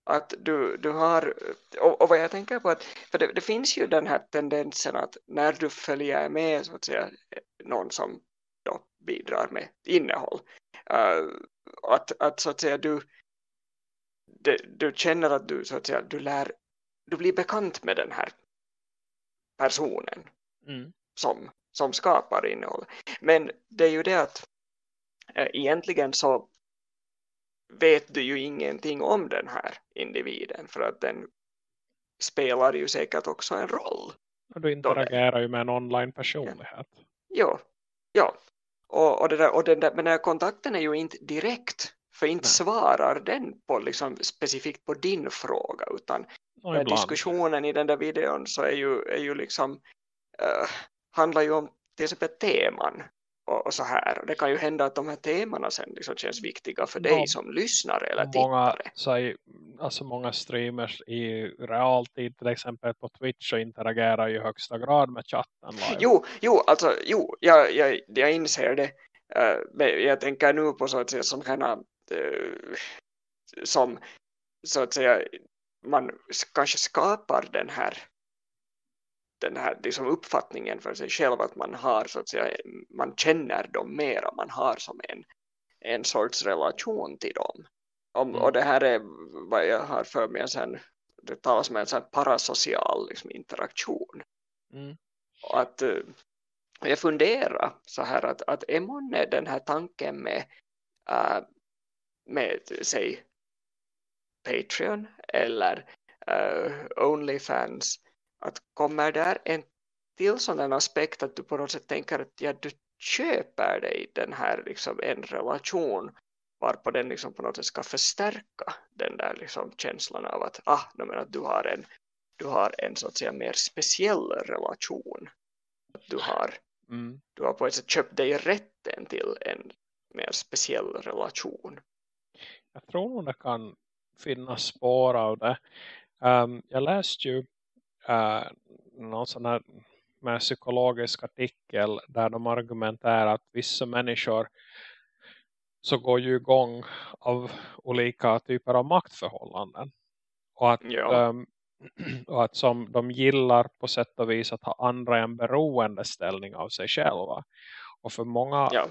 Att du, du har, och, och vad jag tänker på att, för det, det, finns ju den här tendensen att när du följer med så att säga någon som då bidrar med innehåll. Uh, att, att så att säga du, de, du känner att du så att säga du lär, du blir bekant med den här personen mm. som, som skapar innehåll. Men det är ju det att egentligen så vet du ju ingenting om den här individen för att den spelar ju säkert också en roll. Och du interagerar ju med en online personlighet. Ja, ja. Och, och, det där, och den där, men den här kontakten är ju inte direkt för inte Nej. svarar den på liksom specifikt på din fråga utan diskussionen i den där videon så är ju, är ju liksom uh, handlar ju om till exempel teman och, och, så här. Och det kan ju hända att de här temana sen liksom känns viktiga för dig ja, som lyssnare eller många, tittare. Så, alltså många streamers i realtid till exempel på Twitch och interagerar ju i högsta grad med chatten live. Jo, jo, alltså, jo jag, jag, jag inser det. Uh, jag tänker nu på så att säga som här, uh, som så att säga man kanske skapar den här den här liksom uppfattningen för sig själv att man har så att säga, man känner dem mer man har som en, en sorts relation till dem. Om, mm. Och det här är vad jag har för mig sen, det talas om en sån parasocial liksom, interaktion. Mm. Och att uh, jag funderar så här att, att är månne den här tanken med, uh, med säg Patreon eller uh, Onlyfans att kommer där en till sån aspekt att du på något sätt tänker att ja, du köper dig den här liksom en relation varpå den liksom på något sätt ska förstärka den där liksom känslan av att, ah, men att du har en du har en så att säga mer speciell relation. Du har, mm. du har på ett sätt köpt dig rätten till en mer speciell relation. Jag tror nog det kan finnas spår av det. Um, jag läste ju uh, någon sån här med psykologisk artikel där de argumenterar att vissa människor så går ju igång av olika typer av maktförhållanden. Och att, ja. um, och att som de gillar på sätt och vis att ha andra en beroendeställning av sig själva. Och för många ja.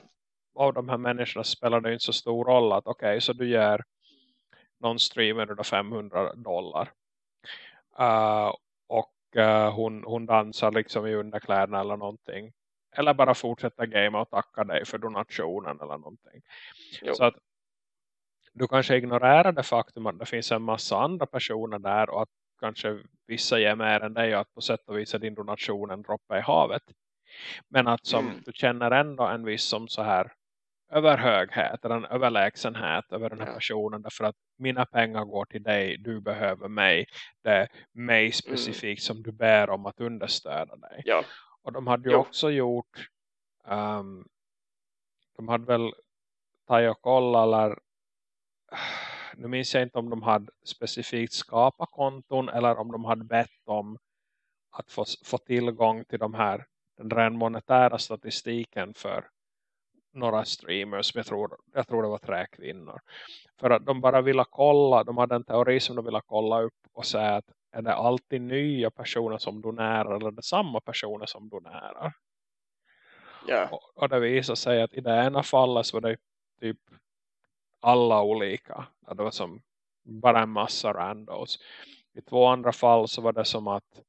av de här människorna spelar det inte så stor roll att okej okay, så du ger någon streamer 500 dollar. Uh, uh, hon, hon dansar liksom i underkläderna eller någonting. Eller bara fortsätta game och tacka dig för donationen eller någonting. Jo. Så att du kanske ignorerar det faktum att det finns en massa andra personer där och att kanske vissa ger mer än dig och att på sätt och vis är din donation en droppe i havet. Men att som mm. du känner ändå en viss som så här överhöghet eller en överlägsenhet över den här ja. personen därför att mina pengar går till dig, du behöver mig det är mig mm. specifikt mm. som du ber om att understöda dig ja. och de hade ju jo. också gjort um, de hade väl tagit och kolla eller nu minns jag inte om de hade specifikt skapat konton eller om de hade bett om att få, få tillgång till de här den monetära statistiken för några streamers, jag tror, jag tror det var tre kvinnor. För att de bara ville kolla, de hade en teori som de ville kolla upp och säga att är det alltid nya personer som donerar eller är det samma personer som donerar? Yeah. Och, och det visar sig att i det ena fallet så var det typ alla olika. Det var som bara en massa randos. i två andra fall så var det som att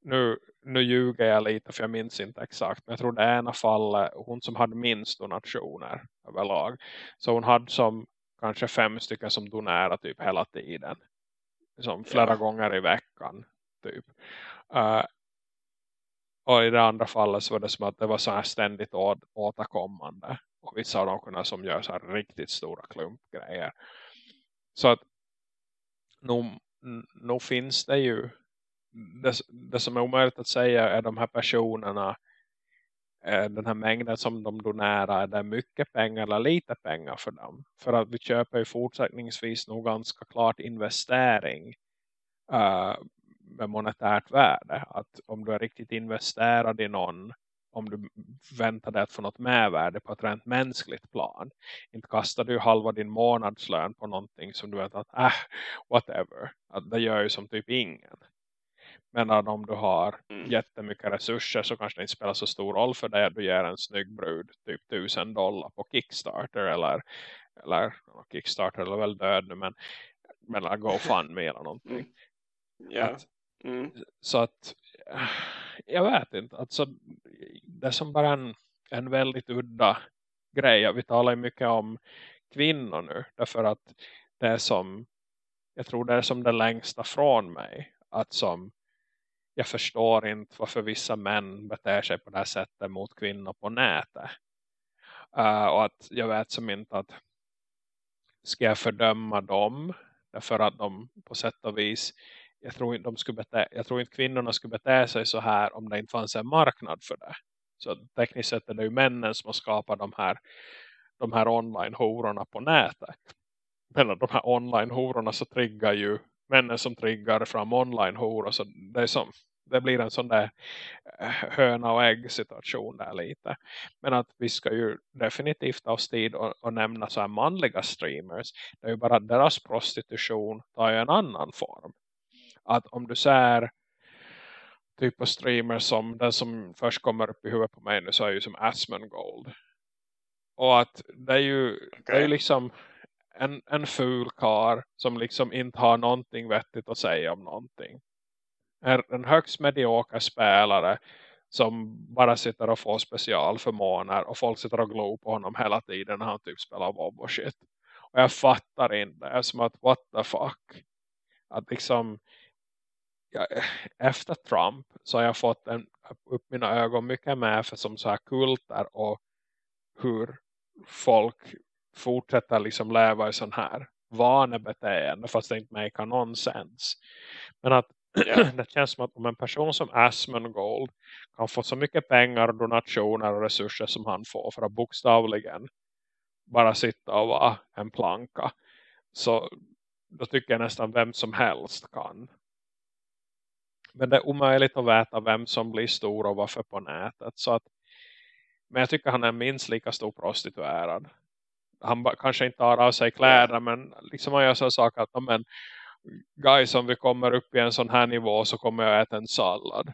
nu, nu ljuger jag lite för jag minns inte exakt. Men jag tror det ena fallet, hon som hade minst donationer överlag. Så hon hade som kanske fem stycken som donerade typ hela tiden. Som flera ja. gånger i veckan typ. Uh, och i det andra fallet så var det som att det var så här ständigt återkommande. Och vissa av dem kunde som gör så här riktigt stora klumpgrejer. Så att nog, nog finns det ju Mm. det, det som är omöjligt att säga är de här personerna eh, den här mängden som de donerar är det mycket pengar eller lite pengar för dem. För att vi köper ju fortsättningsvis nog ganska klart investering uh, med monetärt värde. Att om du är riktigt investerad i någon om du väntar dig att få något mervärde på ett rent mänskligt plan. Inte kastar du halva din månadslön på någonting som du vet att äh, whatever. Att det gör ju som typ ingen. Men om du har mm. jättemycket resurser så kanske det inte spelar så stor roll för dig att du ger en snygg brud typ tusen dollar på Kickstarter eller, eller Kickstarter är väl död nu men, men GoFundMe eller någonting. Mm. Yeah. Att, mm. Så att jag vet inte. Alltså, det är som bara en, en väldigt udda grej. Vi talar ju mycket om kvinnor nu. Därför att det är som jag tror det är som det längsta från mig. Att som jag förstår inte varför vissa män beter sig på det här sättet mot kvinnor på nätet. Uh, och att jag vet som inte att ska jag fördöma dem därför att de på sätt och vis jag tror, inte de skulle bete, jag tror inte kvinnorna skulle bete sig så här om det inte fanns en marknad för det. Så tekniskt sett är det ju männen som har skapat de här, de här online-hororna på nätet. Men de här online-hororna så triggar ju männen som triggar fram online-horor. Så det, är som, det blir en sån där eh, höna och ägg situation där lite. Men att vi ska ju definitivt ha oss tid och, och nämna så här manliga streamers. Det är ju bara att deras prostitution tar ju en annan form att om du ser typ av streamer som den som först kommer upp i huvudet på mig nu så är ju som Asmongold. Och att det är ju, okay. det är ju liksom en, en ful kar som liksom inte har någonting vettigt att säga om någonting. En, en högst medioker spelare som bara sitter och får specialförmåner och folk sitter och glor på honom hela tiden när han typ spelar bob och shit. Och jag fattar inte, det är som att what the fuck. Att liksom ja, efter Trump så har jag fått en, upp mina ögon mycket mer för som så här kulter och hur folk fortsätter liksom leva i sån här vanebeteende fast det inte make någon sens. Men att yeah. det känns som att om en person som Asmongold kan få så mycket pengar, donationer och resurser som han får för att bokstavligen bara sitta och vara en planka så då tycker jag nästan vem som helst kan men det är omöjligt att veta vem som blir stor och varför på nätet. Så att, men jag tycker han är minst lika stor prostituerad. Han kanske inte har av sig kläder men liksom han gör så saker att men, guys om vi kommer upp i en sån här nivå så kommer jag äta en sallad.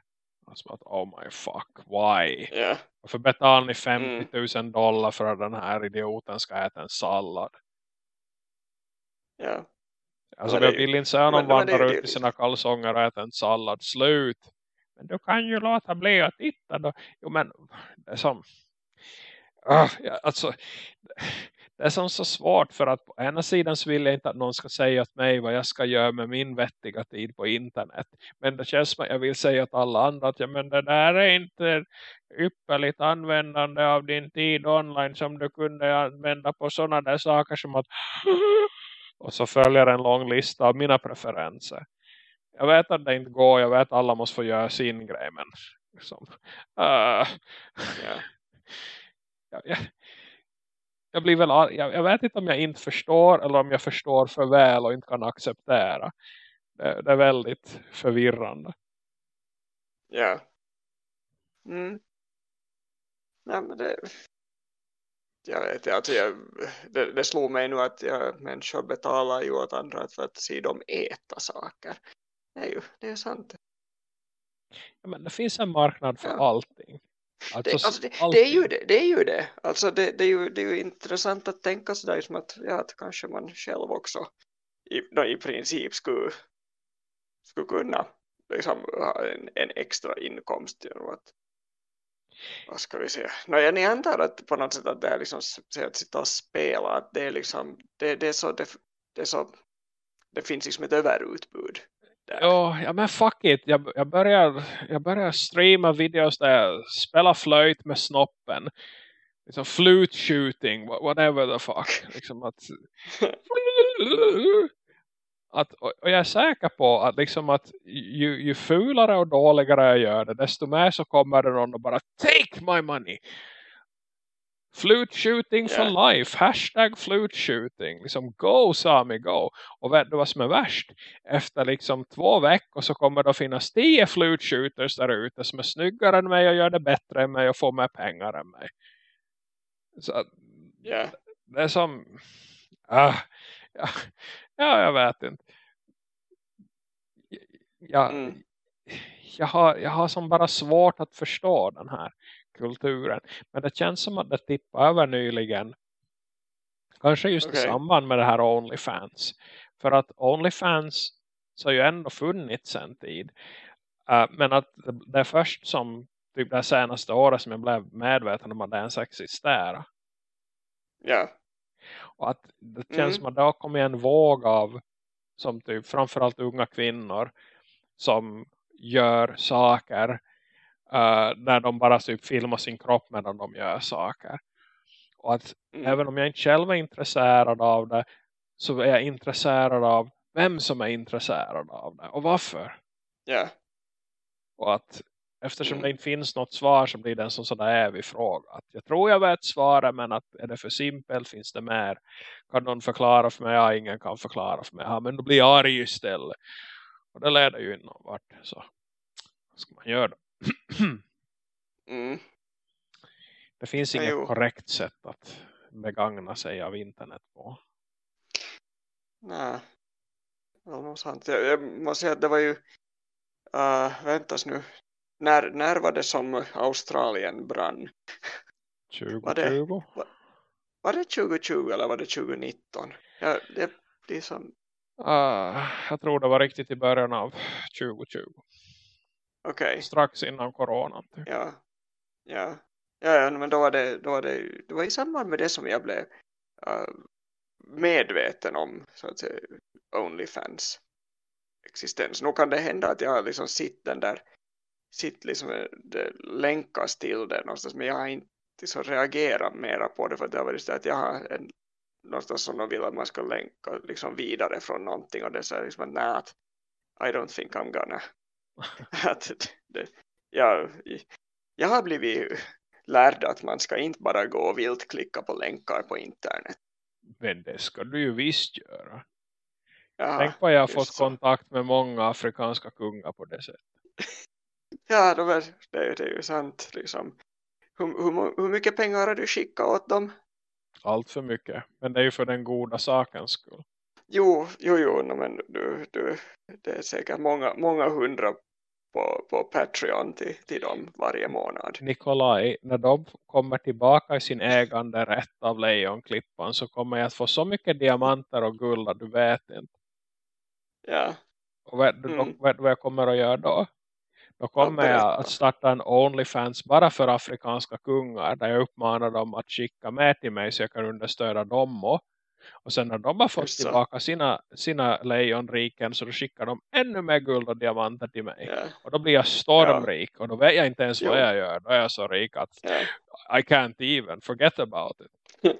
Som att, oh my fuck, why? Yeah. Varför betalar ni 50 000 dollar för att den här idioten ska äta en sallad? Ja. Yeah. Alltså jag vill inte säga någon vandrar ut i sina kalsonger och äter en sallad. Slut. Men du kan ju låta bli att titta då. Jo men det är som... Uh, alltså, det är som så svårt för att på ena sidan så vill jag inte att någon ska säga åt mig vad jag ska göra med min vettiga tid på internet. Men det känns som att jag vill säga åt alla andra att ja, men det där är inte ypperligt användande av din tid online som du kunde använda på sådana där saker som att och så följer en lång lista av mina preferenser. Jag vet att det inte går. Jag vet att alla måste få göra sin grej. Men liksom, uh, yeah. jag, jag, jag, blir väl, jag, jag, vet inte om jag inte förstår. Eller om jag förstår för väl och inte kan acceptera. Det, det är väldigt förvirrande. Ja. Mm. Nej men det, jag vet alltså jag, det, det slog mig nu att jag, människor betalar ju åt andra för att se dem äta saker. Det är ju det är sant. Ja, men det finns en marknad för ja. allting. Alltså, det, alltså det, är ju det, det är ju det. Alltså det, det, är ju, det är ju intressant att tänka sådär som att, ja, att kanske man själv också i, i princip skulle skulle kunna liksom ha en, en extra inkomst genom att vad ska vi säga? No, jag antar att på något sätt att det är liksom att sitta och spela att det är liksom det, det är så det, det är så det finns liksom ett överutbud. Ja, ja men fuck it. Jag, jag, börjar, jag börjar streama videos där jag spelar flöjt med snoppen. Liksom flute shooting, whatever the fuck. Liksom att, att, och jag är säker på att, liksom att ju, ju fulare och dåligare jag gör det, desto mer så kommer det någon och bara take my money. Flute shooting yeah. for life. Hashtag flute shooting. Liksom go Sami go. Och vet du vad som är värst? Efter liksom två veckor så kommer det att finnas tio flute shooters där ute som är snyggare än mig och gör det bättre än mig och får mer pengar än mig. Så yeah. det är som... Ah, ja, ja, jag vet inte. Jag, mm. jag, har, jag har som bara svårt att förstå den här kulturen. Men det känns som att det tippar över nyligen. Kanske just okay. i samband med det här Onlyfans. För att Onlyfans så har ju ändå funnits en tid. Uh, men att det är först som typ det senaste året som jag blev medveten om att det ens existerar. Ja. Och att det känns mm. som att det har kommit en våg av som typ framförallt unga kvinnor som gör saker uh, där de bara typ filmar sin kropp medan de gör saker. Och att mm. även om jag inte själv är intresserad av det så är jag intresserad av vem som är intresserad av det och varför. Ja. Yeah. Och att eftersom mm. det inte finns något svar så blir det en sån sådär evig fråga. Att jag tror jag vet svaret men att är det för simpelt finns det mer. Kan någon förklara för mig? Ja, ingen kan förklara för mig. Ja, men då blir jag arg istället. Och det leder ju in vart. Så vad ska man göra då? Mm. Det finns inget jo. korrekt sätt att begagna sig av internet på. Nej. Jag, jag måste säga att det var ju uh, väntas nu när, när var det som Australien brann? 2020. Var det, var, var det 2020 eller var det 2019? Ja, det, det är som... Uh, jag tror det var riktigt i början av 2020. Okay. Strax innan corona. Typ. Ja. ja. Ja, men då var det, då var det, det var i samband med det som jag blev uh, medveten om så att säga Onlyfans existens. Nu kan det hända att jag liksom sitter den där sitt liksom eh, det länkas till det någonstans men jag har inte liksom reagerat mera på det för det har varit så att jag har en, någonstans som de vill att man ska länka liksom vidare från någonting och det är så liksom att nej I don't think I'm gonna att det, jag, jag har blivit lärd att man ska inte bara gå och vilt klicka på länkar på internet. Men det ska du ju visst göra. Ja, Tänk på jag har fått så. kontakt med många afrikanska kungar på det sättet. Ja, de är, det, det är ju sant. Liksom. Hur, hur, hur mycket pengar har du skickat åt dem? Allt för mycket. Men det är ju för den goda sakens skull. Jo, jo, jo men du, du, det är säkert många, många hundra på, på Patreon till, till dem varje månad. Nikolaj, när de kommer tillbaka i sin ägande rätt av lejonklippan så kommer jag att få så mycket diamanter och guld att du vet inte. Ja. Och du mm. vad jag kommer att göra då? Då kommer jag att starta en Onlyfans bara för afrikanska kungar. Där jag uppmanar dem att skicka med till mig så jag kan understöda dem. Och, och sen när de har fått tillbaka sina, sina lejonriken så då skickar de ännu mer guld och diamanter till mig. Yeah. Och då blir jag stormrik. Yeah. Och då vet jag inte ens jo. vad jag gör. Då är jag så rik att yeah. I can't even forget about it.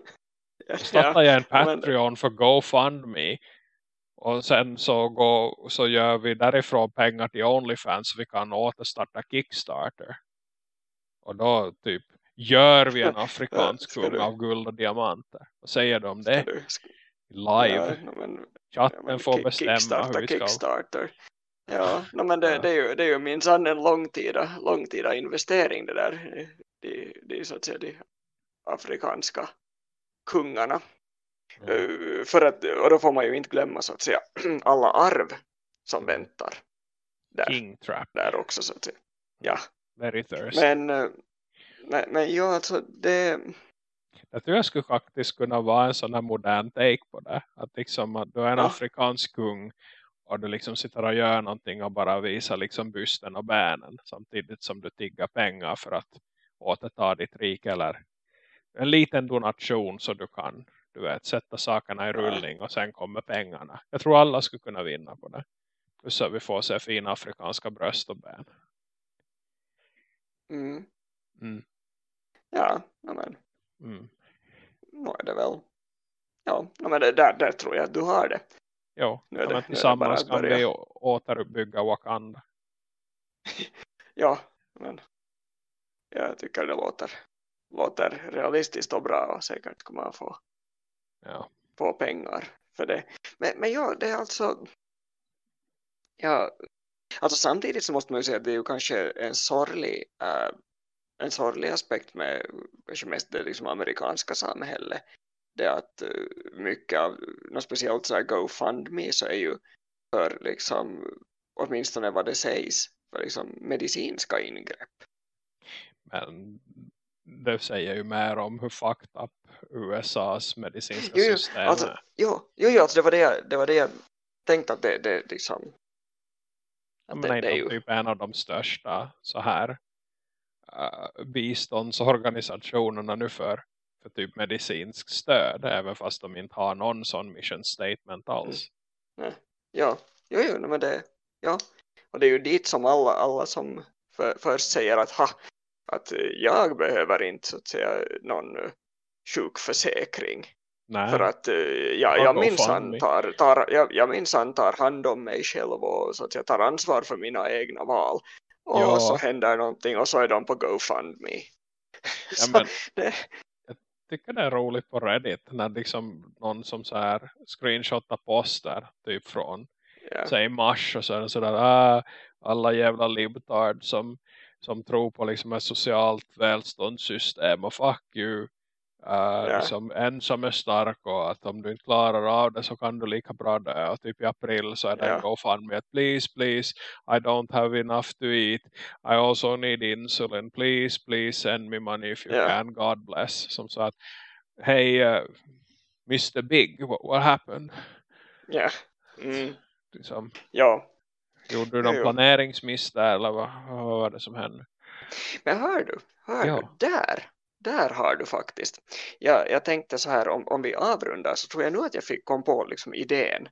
Då startar jag en Patreon för GoFundMe och sen så, går, så gör vi därifrån pengar till Onlyfans så vi kan återstarta Kickstarter. Och då typ gör vi en afrikansk kung av guld och diamanter. Vad säger du om det? Du, Live. Ja, men, Chatten ja, får bestämma hur vi ska. Kickstarter. Ja, no, men det, det, är ju, det är ju minsann en långtida, långtida investering det där. De, de, så att säga, de afrikanska kungarna. Mm. För att, och då får man ju inte glömma så att säga alla arv som väntar där, King Trap. där också så att säga. Ja. Very thirsty. Men, men, men ja, alltså det... Jag tror jag skulle faktiskt kunna vara en sån här modern take på det. Att liksom att du är en ja. afrikansk kung och du liksom sitter och gör någonting och bara visar liksom bysten och benen samtidigt som du tiggar pengar för att återta ditt rike eller en liten donation så du kan du vet, sätta sakerna i rullning och sen kommer pengarna. Jag tror alla skulle kunna vinna på det. Så vi får se fina afrikanska bröst och ben. Mm. Mm. Ja, men Mm. nu är det väl. Ja, men det, där, där tror jag att du har det. Jo, Nu är det- men nu är det tillsammans att kan vi återuppbygga Wakanda. Ja, men jag tycker det låter, låter realistiskt och bra och säkert kommer man få, Ja. få pengar för det. Men, men ja, det är alltså ja, alltså samtidigt så måste man ju säga att det är ju kanske en sorglig äh, en sorglig aspekt med kanske mest det liksom amerikanska samhället det att uh, mycket av något speciellt så här GoFundMe så är ju för liksom åtminstone vad det sägs för liksom medicinska ingrepp. Men det säger ju mer om hur fucked up USAs medicinska Jo, system alltså, jo, jo, jo alltså det var det jag, det var det jag tänkte att det, det liksom Ja, att men det, är det är ju typ en av de största så här biståndsorganisationerna nu för, för typ medicinsk stöd även fast de inte har någon sån mission statement alls. ja, jo, jo, nej, men det ja, och det är ju dit som alla, alla som för, först säger att ha, att jag behöver inte så att säga någon eh, sjukförsäkring. Nej, för att eh, jag, Ja, jag GoFundMe. minsann tar, tar, jag, jag minsann tar hand om mig själv och så att jag tar ansvar för mina egna val och Ja. så händer någonting och så är de på GoFundMe. Ja, men det, tycker det är roligt på Reddit när liksom någon som så här screenshotar poster typ från ja, säg mars och så är det sådär ah, alla jävla libtard som, som tror på liksom ett socialt välståndssystem och fuck you Uh, Ja. liksom ensam är stark och att om du inte klarar av det så kan du lika bra dö och typ i april så är det Ja. en GoFundMe att please please I don't have enough to eat I also need insulin please please send me money if you Ja. can God bless som sa att hey uh, Mr. Big what, what happened ja. Mm, liksom, ja. gjorde du någon jo. planeringsmiss där eller vad, vad var det som hände Men hör du, hör Ja. du, där, där har du faktiskt. Jag, jag tänkte så här, om, om vi avrundar så tror jag nu att jag fick kom på liksom idén.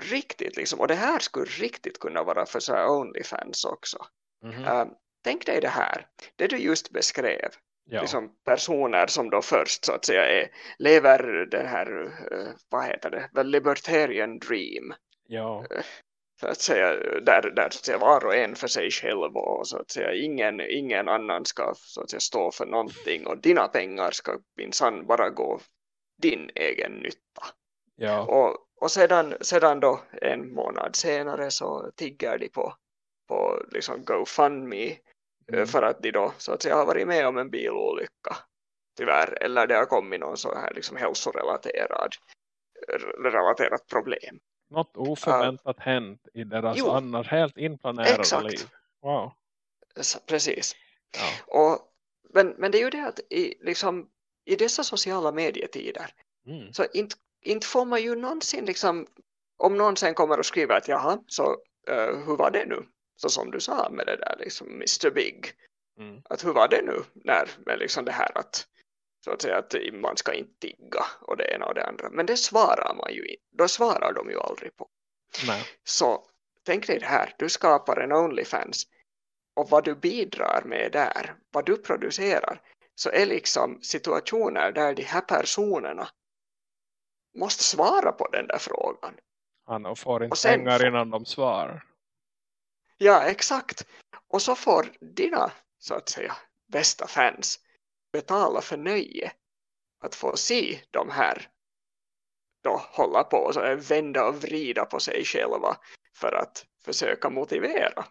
Riktigt liksom, och det här skulle riktigt kunna vara för så här Onlyfans också. Mhm. Äh, tänk dig det här, det du just beskrev. ja. Liksom personer som då först så att säga är, lever den här, eh, vad heter det, libertarian dream. ja så att säga, där, där så att säga, var och en för sig själv och så att säga, ingen, ingen annan ska så att säga, stå för någonting och dina pengar ska minsann bara gå din egen nytta. ja Och, och sedan, sedan då en månad senare så tigger de på, på liksom GoFundMe eh, Mm. för att de då så att säga har varit med om en bilolycka tyvärr eller det har kommit någon så här liksom hälsorelaterad relaterat problem. Något oförväntat hänt i deras Jo. annars helt inplanerade Exakt. liv. Wow. Precis. Ja. Och, men, men det är ju det att i, liksom, i dessa sociala medietider Mm. så inte, inte får man ju någonsin liksom, om någon sen kommer och skriver att jaha, så eh, hur var det nu? Så som du sa med det där liksom Mr. Big. Mm. Att hur var det nu när med liksom det här att så att säga att man ska inte tigga och det ena och det andra. Men det svarar man ju inte. Då svarar de ju aldrig på. Nej. Så tänk dig det här, du skapar en Onlyfans och vad du bidrar med där, vad du producerar, så är liksom situationer där de här personerna måste svara på den där frågan. Han får inte Och sen pengar innan de svarar. Ja, exakt. Och så får dina, så att säga, bästa fans betala för nöje att få se de här då hålla på och så vända och vrida på sig själva för att försöka motivera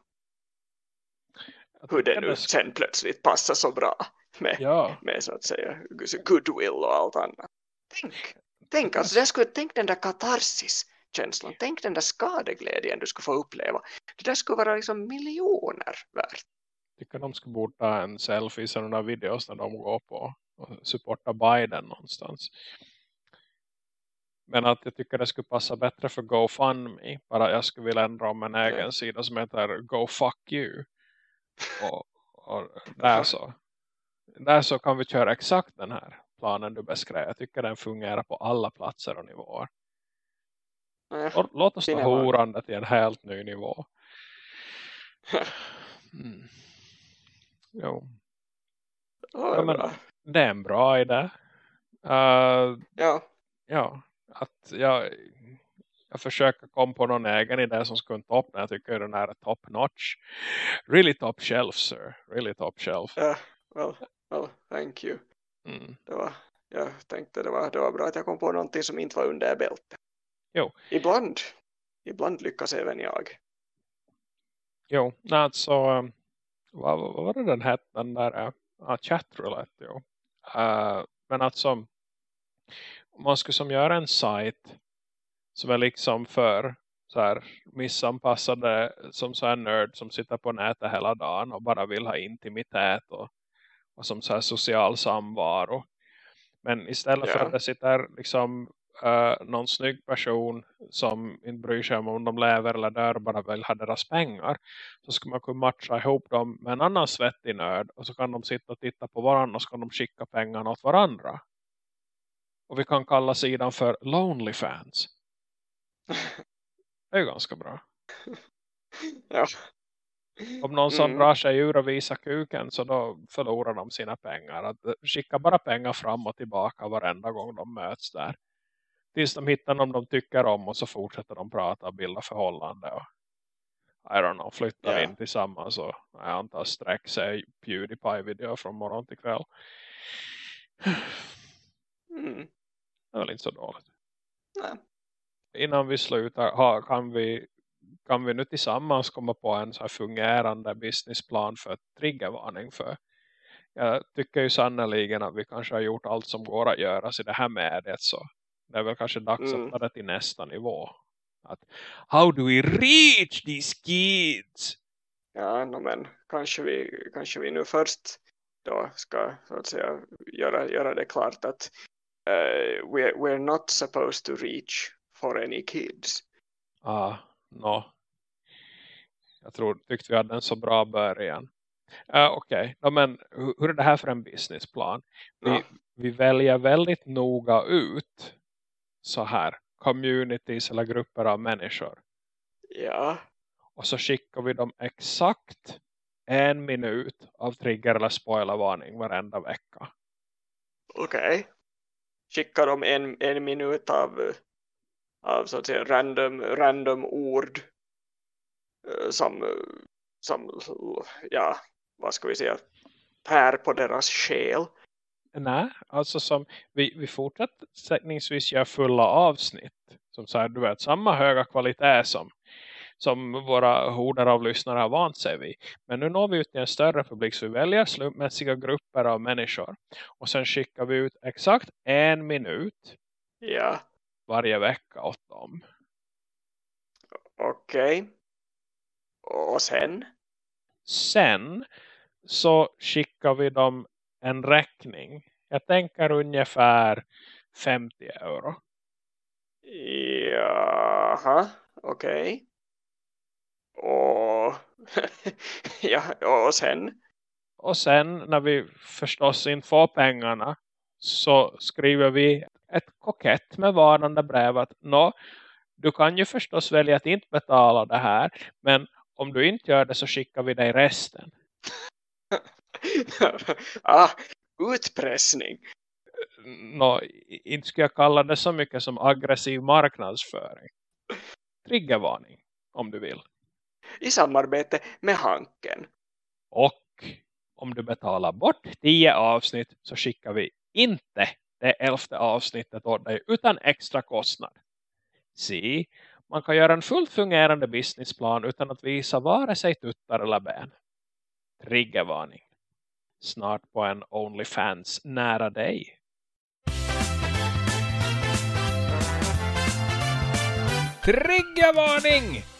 hur det nu sen plötsligt passar så bra med, Ja, med så att säga goodwill och allt annat. Tänk, tänk, alltså, det skulle, tänk den där katarsis-känslan, tänk den där skadeglädjen du skulle få uppleva. Det där skulle vara liksom miljoner värt. Tycker de skulle borde ta en selfie i sådana videos när de går på och supporta Biden någonstans. Men att jag tycker det skulle passa bättre för GoFundMe. Bara jag skulle vilja ändra om en egen sida som heter Go Fuck You. Och, och där så. Där så kan vi köra exakt den här planen du beskrev. Jag tycker den fungerar på alla platser och nivåer. Ja, Låt oss ta horande till en helt ny nivå. Mm. Jo. Ja, men, det är en bra idé. Uh, ja. Ja, att jag, jag försöker komma på någon egen idé som skulle ta upp när jag tycker den här är top notch. Really top shelf, sir. Really top shelf. Ja, yeah, well, well, thank you. Mm. Det var, jag tänkte det var, det var bra att jag kom på någonting som inte var under bältet. Jo. Ibland, ibland lyckas även jag. Jo, alltså vad, vad var det den hette den där uh, chatroulette, jo. Uh, men alltså om man skulle som göra en sajt som är liksom för så här missanpassade som så här nörd som sitter på nätet hela dagen och bara vill ha intimitet och, och som så här social samvaro. Men istället yeah. för att det sitter liksom uh, någon snygg person som inte bryr sig om om de lever eller dör bara vill ha deras pengar så ska man kunna matcha ihop dem med en annan svettig nörd och så kan de sitta och titta på varandra och så kan de skicka pengarna åt varandra. Och vi kan kalla sidan för Lonely Fans. Det är ju ganska bra. Ja. Om någon som mm. drar sig ur och visar kuken så då förlorar de sina pengar. Att skicka bara pengar fram och tillbaka varenda gång de möts där. Tills de hittar någon de tycker om och så fortsätter de prata och bilda förhållande. Och, I don't know, flyttar yeah. in tillsammans och jag antar sträck sig Pewdiepie-video från morgon till kväll. Mm. Det är väl inte så dåligt. Nej. Innan vi slutar ha, kan, vi, kan vi nu tillsammans komma på en så här fungerande businessplan för triggervarning för jag tycker ju sannoliken att vi kanske har gjort allt som går att göra i det här mediet så det är väl kanske dags mm. att ta det till nästa nivå. Att, how do we reach these kids? Ja, no, men kanske vi, kanske vi nu först då ska så att säga göra, göra det klart att uh, we're, we're not supposed to reach for any kids. Ah, no. Jag tror, tyckte vi hade en så bra början. Uh, Okej, okay. men hur, hur är det här för en businessplan? Vi, ja. vi väljer väldigt noga ut så här communities eller grupper av människor. Ja. Och så skickar vi dem exakt en minut av trigger eller spoilervarning varenda vecka. Okej. Okay. Skickar de en, en minut av, av så att säga random, random ord eh, som, som ja, vad ska vi säga tär på deras själ. Nej, alltså som vi, vi fortsättningsvis gör fulla avsnitt. Som så här, du vet, samma höga kvalitet som som våra horder av lyssnare har vant sig vid. Men nu når vi ut till en större publik så vi väljer slumpmässiga grupper av människor. Och sen skickar vi ut exakt en minut ja. varje vecka åt dem. Okej. Okay. Och sen? Sen så skickar vi dem en räkning. Jag tänker ungefär 50 euro. Jaha, okej. Okay. Och, ja, och sen? Och sen när vi förstås inte får pengarna så skriver vi ett kokett med varande brev att Nå, du kan ju förstås välja att inte betala det här men om du inte gör det så skickar vi dig resten. ah, utpressning. Nå, inte skulle jag kalla det så mycket som aggressiv marknadsföring. Triggervarning, om du vill i samarbete med Hanken. Och om du betalar bort 10 avsnitt så skickar vi inte det elfte avsnittet åt dig utan extra kostnad. Se, man kan göra en fullt fungerande businessplan utan att visa vare sig tuttar eller ben. Triggervarning. Snart på en OnlyFans nära dig. Triggervarning!